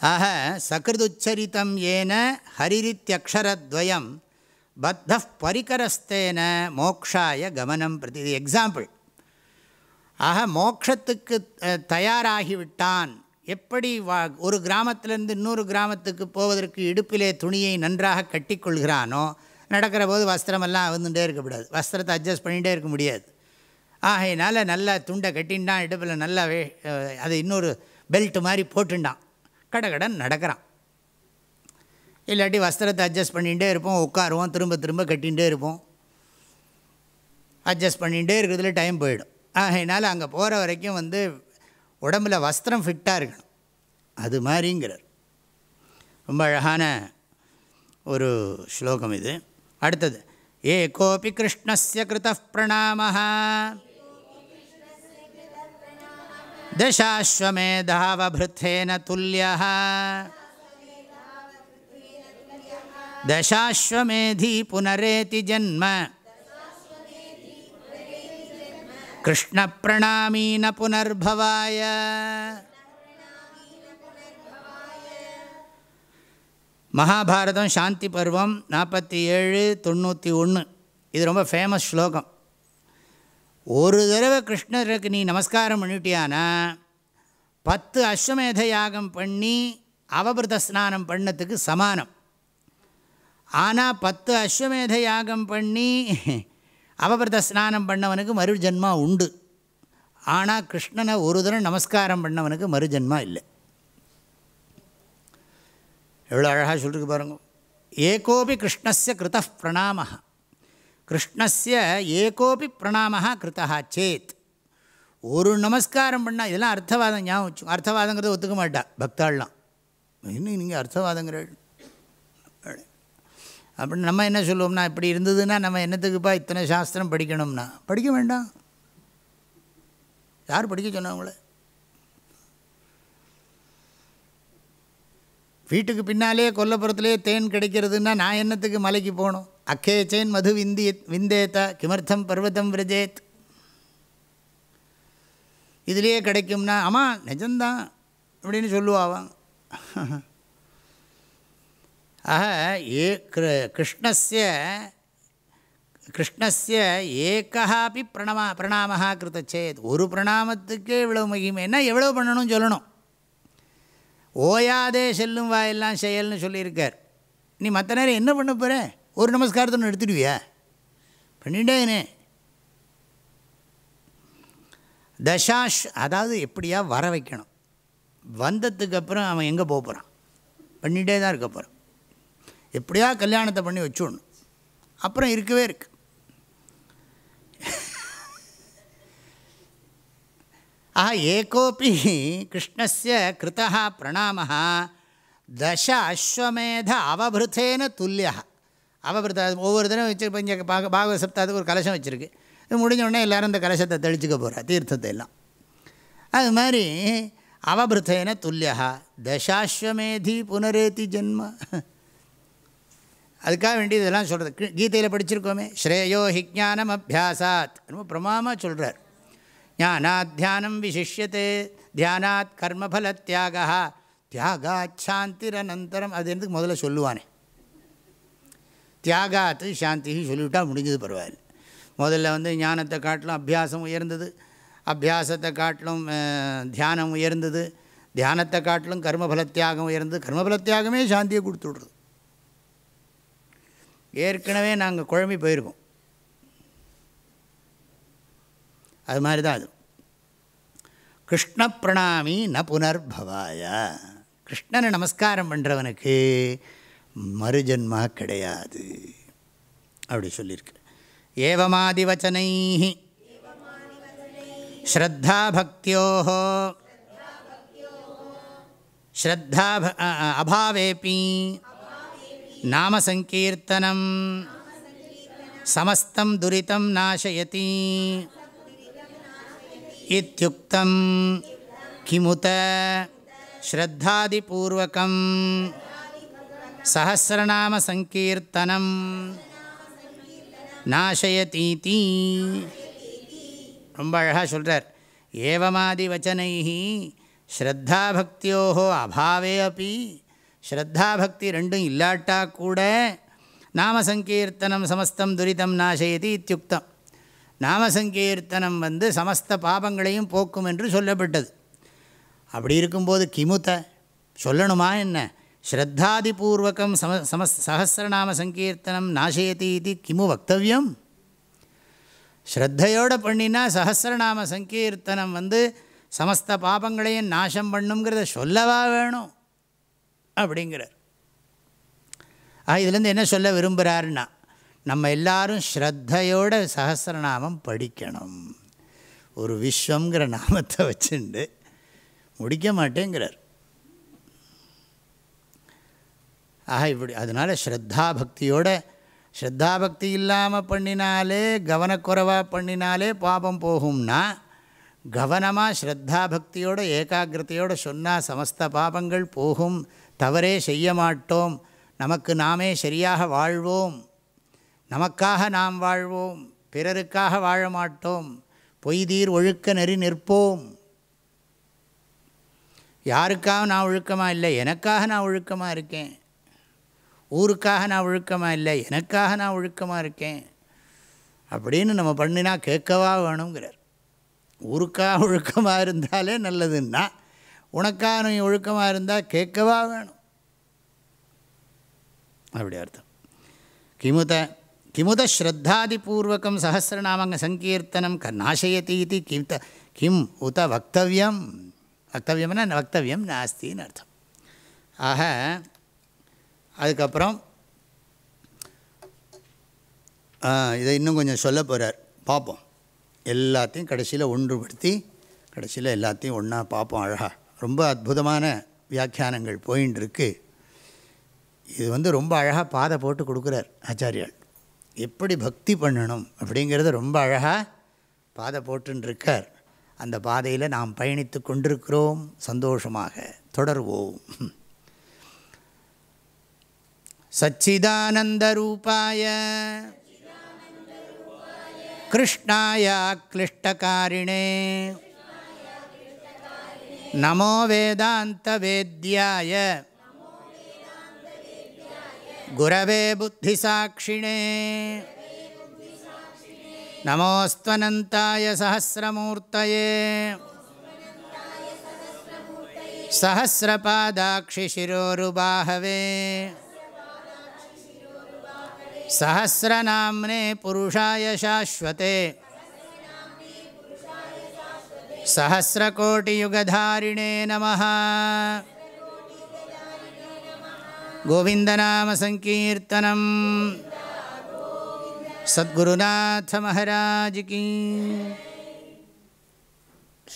ஆக சகிருதுச்சரித்தம் ஏன ஹரிரித்யக்ஷரத்வயம் பத்த பரிகரஸ்தேன மோக்ஷாய கமனம் பிரதி இது எக்ஸாம்பிள் ஆக மோக்ஷத்துக்கு தயாராகிவிட்டான். எப்படி வா ஒரு கிராமத்திலேருந்து இன்னொரு கிராமத்துக்கு போவதற்கு இடுப்பிலே துணியை நன்றாக கட்டிக்கொள்கிறானோ நடக்கிற போது வஸ்திரமெல்லாம் வந்துட்டே இருக்கக்கூடாது வஸ்திரத்தை அட்ஜஸ்ட் பண்ணிகிட்டே இருக்க முடியாது. ஆகையினால் நல்லா துண்டை கட்டின்டான் இடுப்பில் நல்லா வே அது இன்னொரு பெல்ட் மாதிரி போட்டுண்டான். கடகடன் நடக்கிறான். இல்லாட்டி வஸ்திரத்தை அட்ஜஸ்ட் பண்ணிகிட்டே இருப்போம் உட்காருவோம் திரும்ப திரும்ப கட்டிகிட்டே இருப்போம். அட்ஜஸ்ட் பண்ணிகிட்டே இருக்கிறதுல டைம் போயிடும். ஆகையினால அங்கே போகிற வரைக்கும் வந்து உடம்புல வஸ்திரம் ஃபிட்டாக இருக்கணும் அது மாதிரிங்கிறார் ரொம்ப அழகான ஒரு ஸ்லோகம் இது அடுத்தது ஏகோபி கிருஷ்ணஸ்ய கிருத பிரணாம दशाश्वमेधावभृथेन तुल्यः दशाश्वमेधी पुनरेति जन्म कृष्णप्रणामी न पुनर्भवाय மகாபாரதம் சாந்தி பருவம் நாற்பத்தி ஏழு தொண்ணூற்றி ஒன்று இது ரொம்ப ஃபேமஸ் ஸ்லோகம் ஒரு தடவை கிருஷ்ணருக்கு நீ நமஸ்காரம் பண்ணிட்டியானா பத்து அஸ்வமேத யாகம் பண்ணி அவபிரத ஸ்நானம் பண்ணத்துக்கு சமானம் ஆனால் பத்து அஸ்வமேத யாகம் பண்ணி அவபிரத ஸ்நானம் பண்ணவனுக்கு மறுஜன்மா உண்டு. ஆனால் கிருஷ்ணனை ஒரு தரம் நமஸ்காரம் பண்ணவனுக்கு மறுஜன்மா இல்லை. எவ்வளோ அழகாக சொல்லிருக்கு பாருங்க. ஏகோபி கிருஷ்ணஸ்ய கிருத பிரணாம கிருஷ்ணஸ்ய ஏகோபி பிரணாம கிருத்தா சேத். ஒரு நமஸ்காரம் பண்ணால் இதெல்லாம் அர்த்தவாதம் ஞாபகம் அர்த்தவாதங்கிறத ஒத்துக்க மாட்டா. பக்தாள்லாம். இன்னும் நீங்கள் அர்த்தவாதங்கிற அப்படின்னு நம்ம என்ன சொல்லுவோம்னா இப்படி இருந்ததுன்னா நம்ம என்னத்துக்குப்பா இத்தனை சாஸ்திரம் படிக்கணும்னா? படிக்க வேண்டாம். யார் படிக்க சொன்னவங்கள வீட்டுக்கு பின்னாலே கொல்லப்புறத்துலேயே தேன் கிடைக்கிறதுன்னா நான் என்னத்துக்கு மலைக்கு போகணும்? அக்கே சேன் மது விந்தி விந்தேத்த கிமர்த்தம் பர்வதம் விரஜேத். இதுலேயே கிடைக்கும்னா ஆமாம் நிஜம்தான் அப்படின்னு சொல்லுவாவான் ஆக ஏ கிருஷ்ணஸ்ய கிருஷ்ணஸ்ய ஏகாப்பி பிரணமா பிரணாம கிருத்தச்சேத் ஒரு பிரணாமத்துக்கே இவ்வளவு மகிமைன்னா எவ்வளோ பண்ணணும் சொல்லணும். ஓயாதே செல்லும் வாயெல்லாம் செயல்னு சொல்லியிருக்கார். நீ மற்ற நேரம் என்ன பண்ண போகிற ஒரு நமஸ்காரத்தை எடுத்துடுவியா? பண்ணிட்டேனே தசாஷ் அதாவது எப்படியா வர வைக்கணும். வந்ததுக்கு அப்புறம் அவன் எங்கே போக போகிறான் பண்ணிகிட்டே தான் இருக்க போகிறான் எப்படியா கல்யாணத்தை பண்ணி வச்சுடணும். அப்புறம் இருக்கவே இருக்கு. ஆஹா ஏகோபி கிருஷ்ணஸ்ய கிருத்தா பிரணாம தச அஸ்வமேத அவபிருத்தேன துல்லியா அவபிருத்த ஒவ்வொரு தினம் வச்சு இப்போ இங்கே பாக பாகவ சப்தாதுக்கு ஒரு கலசம் வச்சுருக்கு. இது முடிஞ்ச உடனே எல்லோரும் இந்த கலசத்தை தெளிச்சுக்க போகிறா தீர்த்தத்தை எல்லாம். அது மாதிரி அவபிருத்தேன துல்லியா தசாஸ்வமேதி புனரேதி ஜென்ம. அதுக்காக வேண்டியது இதெல்லாம் சொல்கிறது கீதையில் படிச்சிருக்கோமே. ஸ்ரேயோ ஹி ஜானம் அபியாசாத். ரொம்ப பிரமாமாக சொல்கிறார் ஞானாத் தியானம் விசிஷ்யத்தே தியானாத் கர்மபல தியாகா. தியாகாத் சாந்திரனந்தரம் அது எனக்கு முதல்ல சொல்லுவானே. தியாகாத்து சாந்தி சொல்லிவிட்டால் முடிஞ்சது பரவாயில்ல. முதல்ல வந்து ஞானத்தை காட்டிலும் அபியாசம் உயர்ந்தது. அபியாசத்தை காட்டிலும் தியானம் உயர்ந்தது. தியானத்தை காட்டிலும் கர்மபல தியாகம் உயர்ந்தது. கர்மபல தியாகமே சாந்தியை கொடுத்து விடுறது. ஏற்கனவே நாங்கள் குழம்பி போயிருக்கோம். அது மாதிரி தான் அது. கிருஷ்ண பிரணாமி ந புனர்பவாய. கிருஷ்ணனை நமஸ்காரம் பண்ணுறவனுக்கு மறுஜன்மா கிடையாது. அப்படி சொல்லியிருக்கு. ஏவமாதிவச்சனை ஸ்ரத்தா பக்தியோ ஸ்ரத்தா அபாவேபி. நாமசங்கீர்த்தனம். சமஸ்தம் துரிதம் நாசயதி. இத்தியுக்தம் கிமுத. ஸ்ரத்தாதிபூர்வகம். சஹசிரநாமசங்கீர்த்தனம். நாசயதீதி. ரொம்ப அழகாக சொல்கிறார் ஏவமாதி வச்சனை ஸ்ரத்தாபக்தியோ அபாவே அப்படி ஸ்ரத்தா பக்தி ரெண்டும் இல்லாட்டா கூட நாமசங்கீர்த்தனம் சமஸ்தம் துரிதம் நாசயதி இத்தியுக்தம். நாமசங்கீர்த்தனம் வந்து சமஸ்த பாபங்களையும் போக்கும் என்று சொல்லப்பட்டது. அப்படி இருக்கும்போது கிமுத்த சொல்லணுமா என்ன? ஸ்ரத்தாதிபூர்வகம் சம சம சகசிரநாம சங்கீர்த்தனம் நாசயதி இது கிமு வக்தவியம். ஸ்ரத்தையோடு பண்ணினா சகசிரநாம சங்கீர்த்தனம் வந்து சமஸ்த பாபங்களையும் நாசம் பண்ணுங்கிறத சொல்லவா வேணும்? அப்படிங்கிறார். ஆ இதுலேருந்து என்ன சொல்ல விரும்புகிறாருன்னா நம்ம எல்லாரும் ஸ்ரத்தையோட சகசிரநாமம் படிக்கணும். ஒரு விஸ்வங்கிற நாமத்தை வச்சுண்டு முடிக்க மாட்டேங்கிறார். ஆக இப்படி அதனால் ஸ்ரத்தா பக்தியோட ஸ்ரத்தா பக்தி இல்லாமல் பண்ணினாலே கவனக்குறைவாக பண்ணினாலே பாபம் போகும்னா கவனமாக ஸ்ரத்தா பக்தியோட ஏகாகிரதையோடு சொன்னால் சமஸ்த பாபங்கள் போகும். தவறே செய்ய மாட்டோம் நமக்கு நாமே சரியாக வாழ்வோம். நமக்காக நாம் வாழ்வோம். பிறருக்காக வாழ மாட்டோம் பொய்தீர் ஒழுக்க நெறி நிற்போம். யாருக்காக நான் ஒழுக்கமாக இல்லை? எனக்காக நான் ஒழுக்கமாக இருக்கேன். ஊருக்காக நான் ஒழுக்கமாக இல்லை? எனக்காக நான் ஒழுக்கமாக இருக்கேன். அப்படின்னு நம்ம பண்ணினா கேட்கவா வேணுங்கிறார். ஊருக்காக ஒழுக்கமாக இருந்தாலே நல்லதுன்னா உனக்காக நீ ஒழுக்கமாக இருந்தால் கேட்கவா வேணும். அப்படி அர்த்தம். கிமுத கிமுத ஸ்ரத்தாதிபூர்வகம் சகசிரநாமங்க சங்கீர்த்தனம் க நாசயதி இது கிம் கிம் உத வக்தவியம். வக்தவியம்னா வக்தவியம் நாஸ்தின்னு அர்த்தம். ஆக அதுக்கப்புறம் இதை இன்னும் கொஞ்சம் சொல்ல போகிறார் பார்ப்போம். எல்லாத்தையும் கடைசியில் ஒன்றுபடுத்தி கடைசியில் எல்லாத்தையும் ஒன்றா பார்ப்போம் அழகாக ரொம்ப அற்புதமான வியாக்கியானங்கள் போயின்னு இருக்குது இது வந்து ரொம்ப அழகாக பாதை போட்டு கொடுக்குறார் ஆச்சாரியால் எப்படி பக்தி பண்ணணும் அப்படிங்கிறத ரொம்ப அழகாக பாதை போட்டுருக்கார் அந்த பாதையில் நாம் பயணித்து கொண்டிருக்கிறோம். சந்தோஷமாக தொடர்வோம். சச்சிதானந்தரூபாய கிருஷ்ணாயா கிளிஷ்டகாரிணே क्लिष्टकारिणे नमो वेदान्तवेद्याय गुरवे बुद्धिसाक्षिणे नमोऽस्त्वनन्ताय सहस्रमूर्तये सहस्रपादाक्षिशिरोरुबाहवे सहस्रनाम्ने पुरुषाय शाश्वते सहस्रकोटियुगधारिणे नमः गोविन्दनामसङ्कीर्तनं सद्गुरुनाथमहाराज की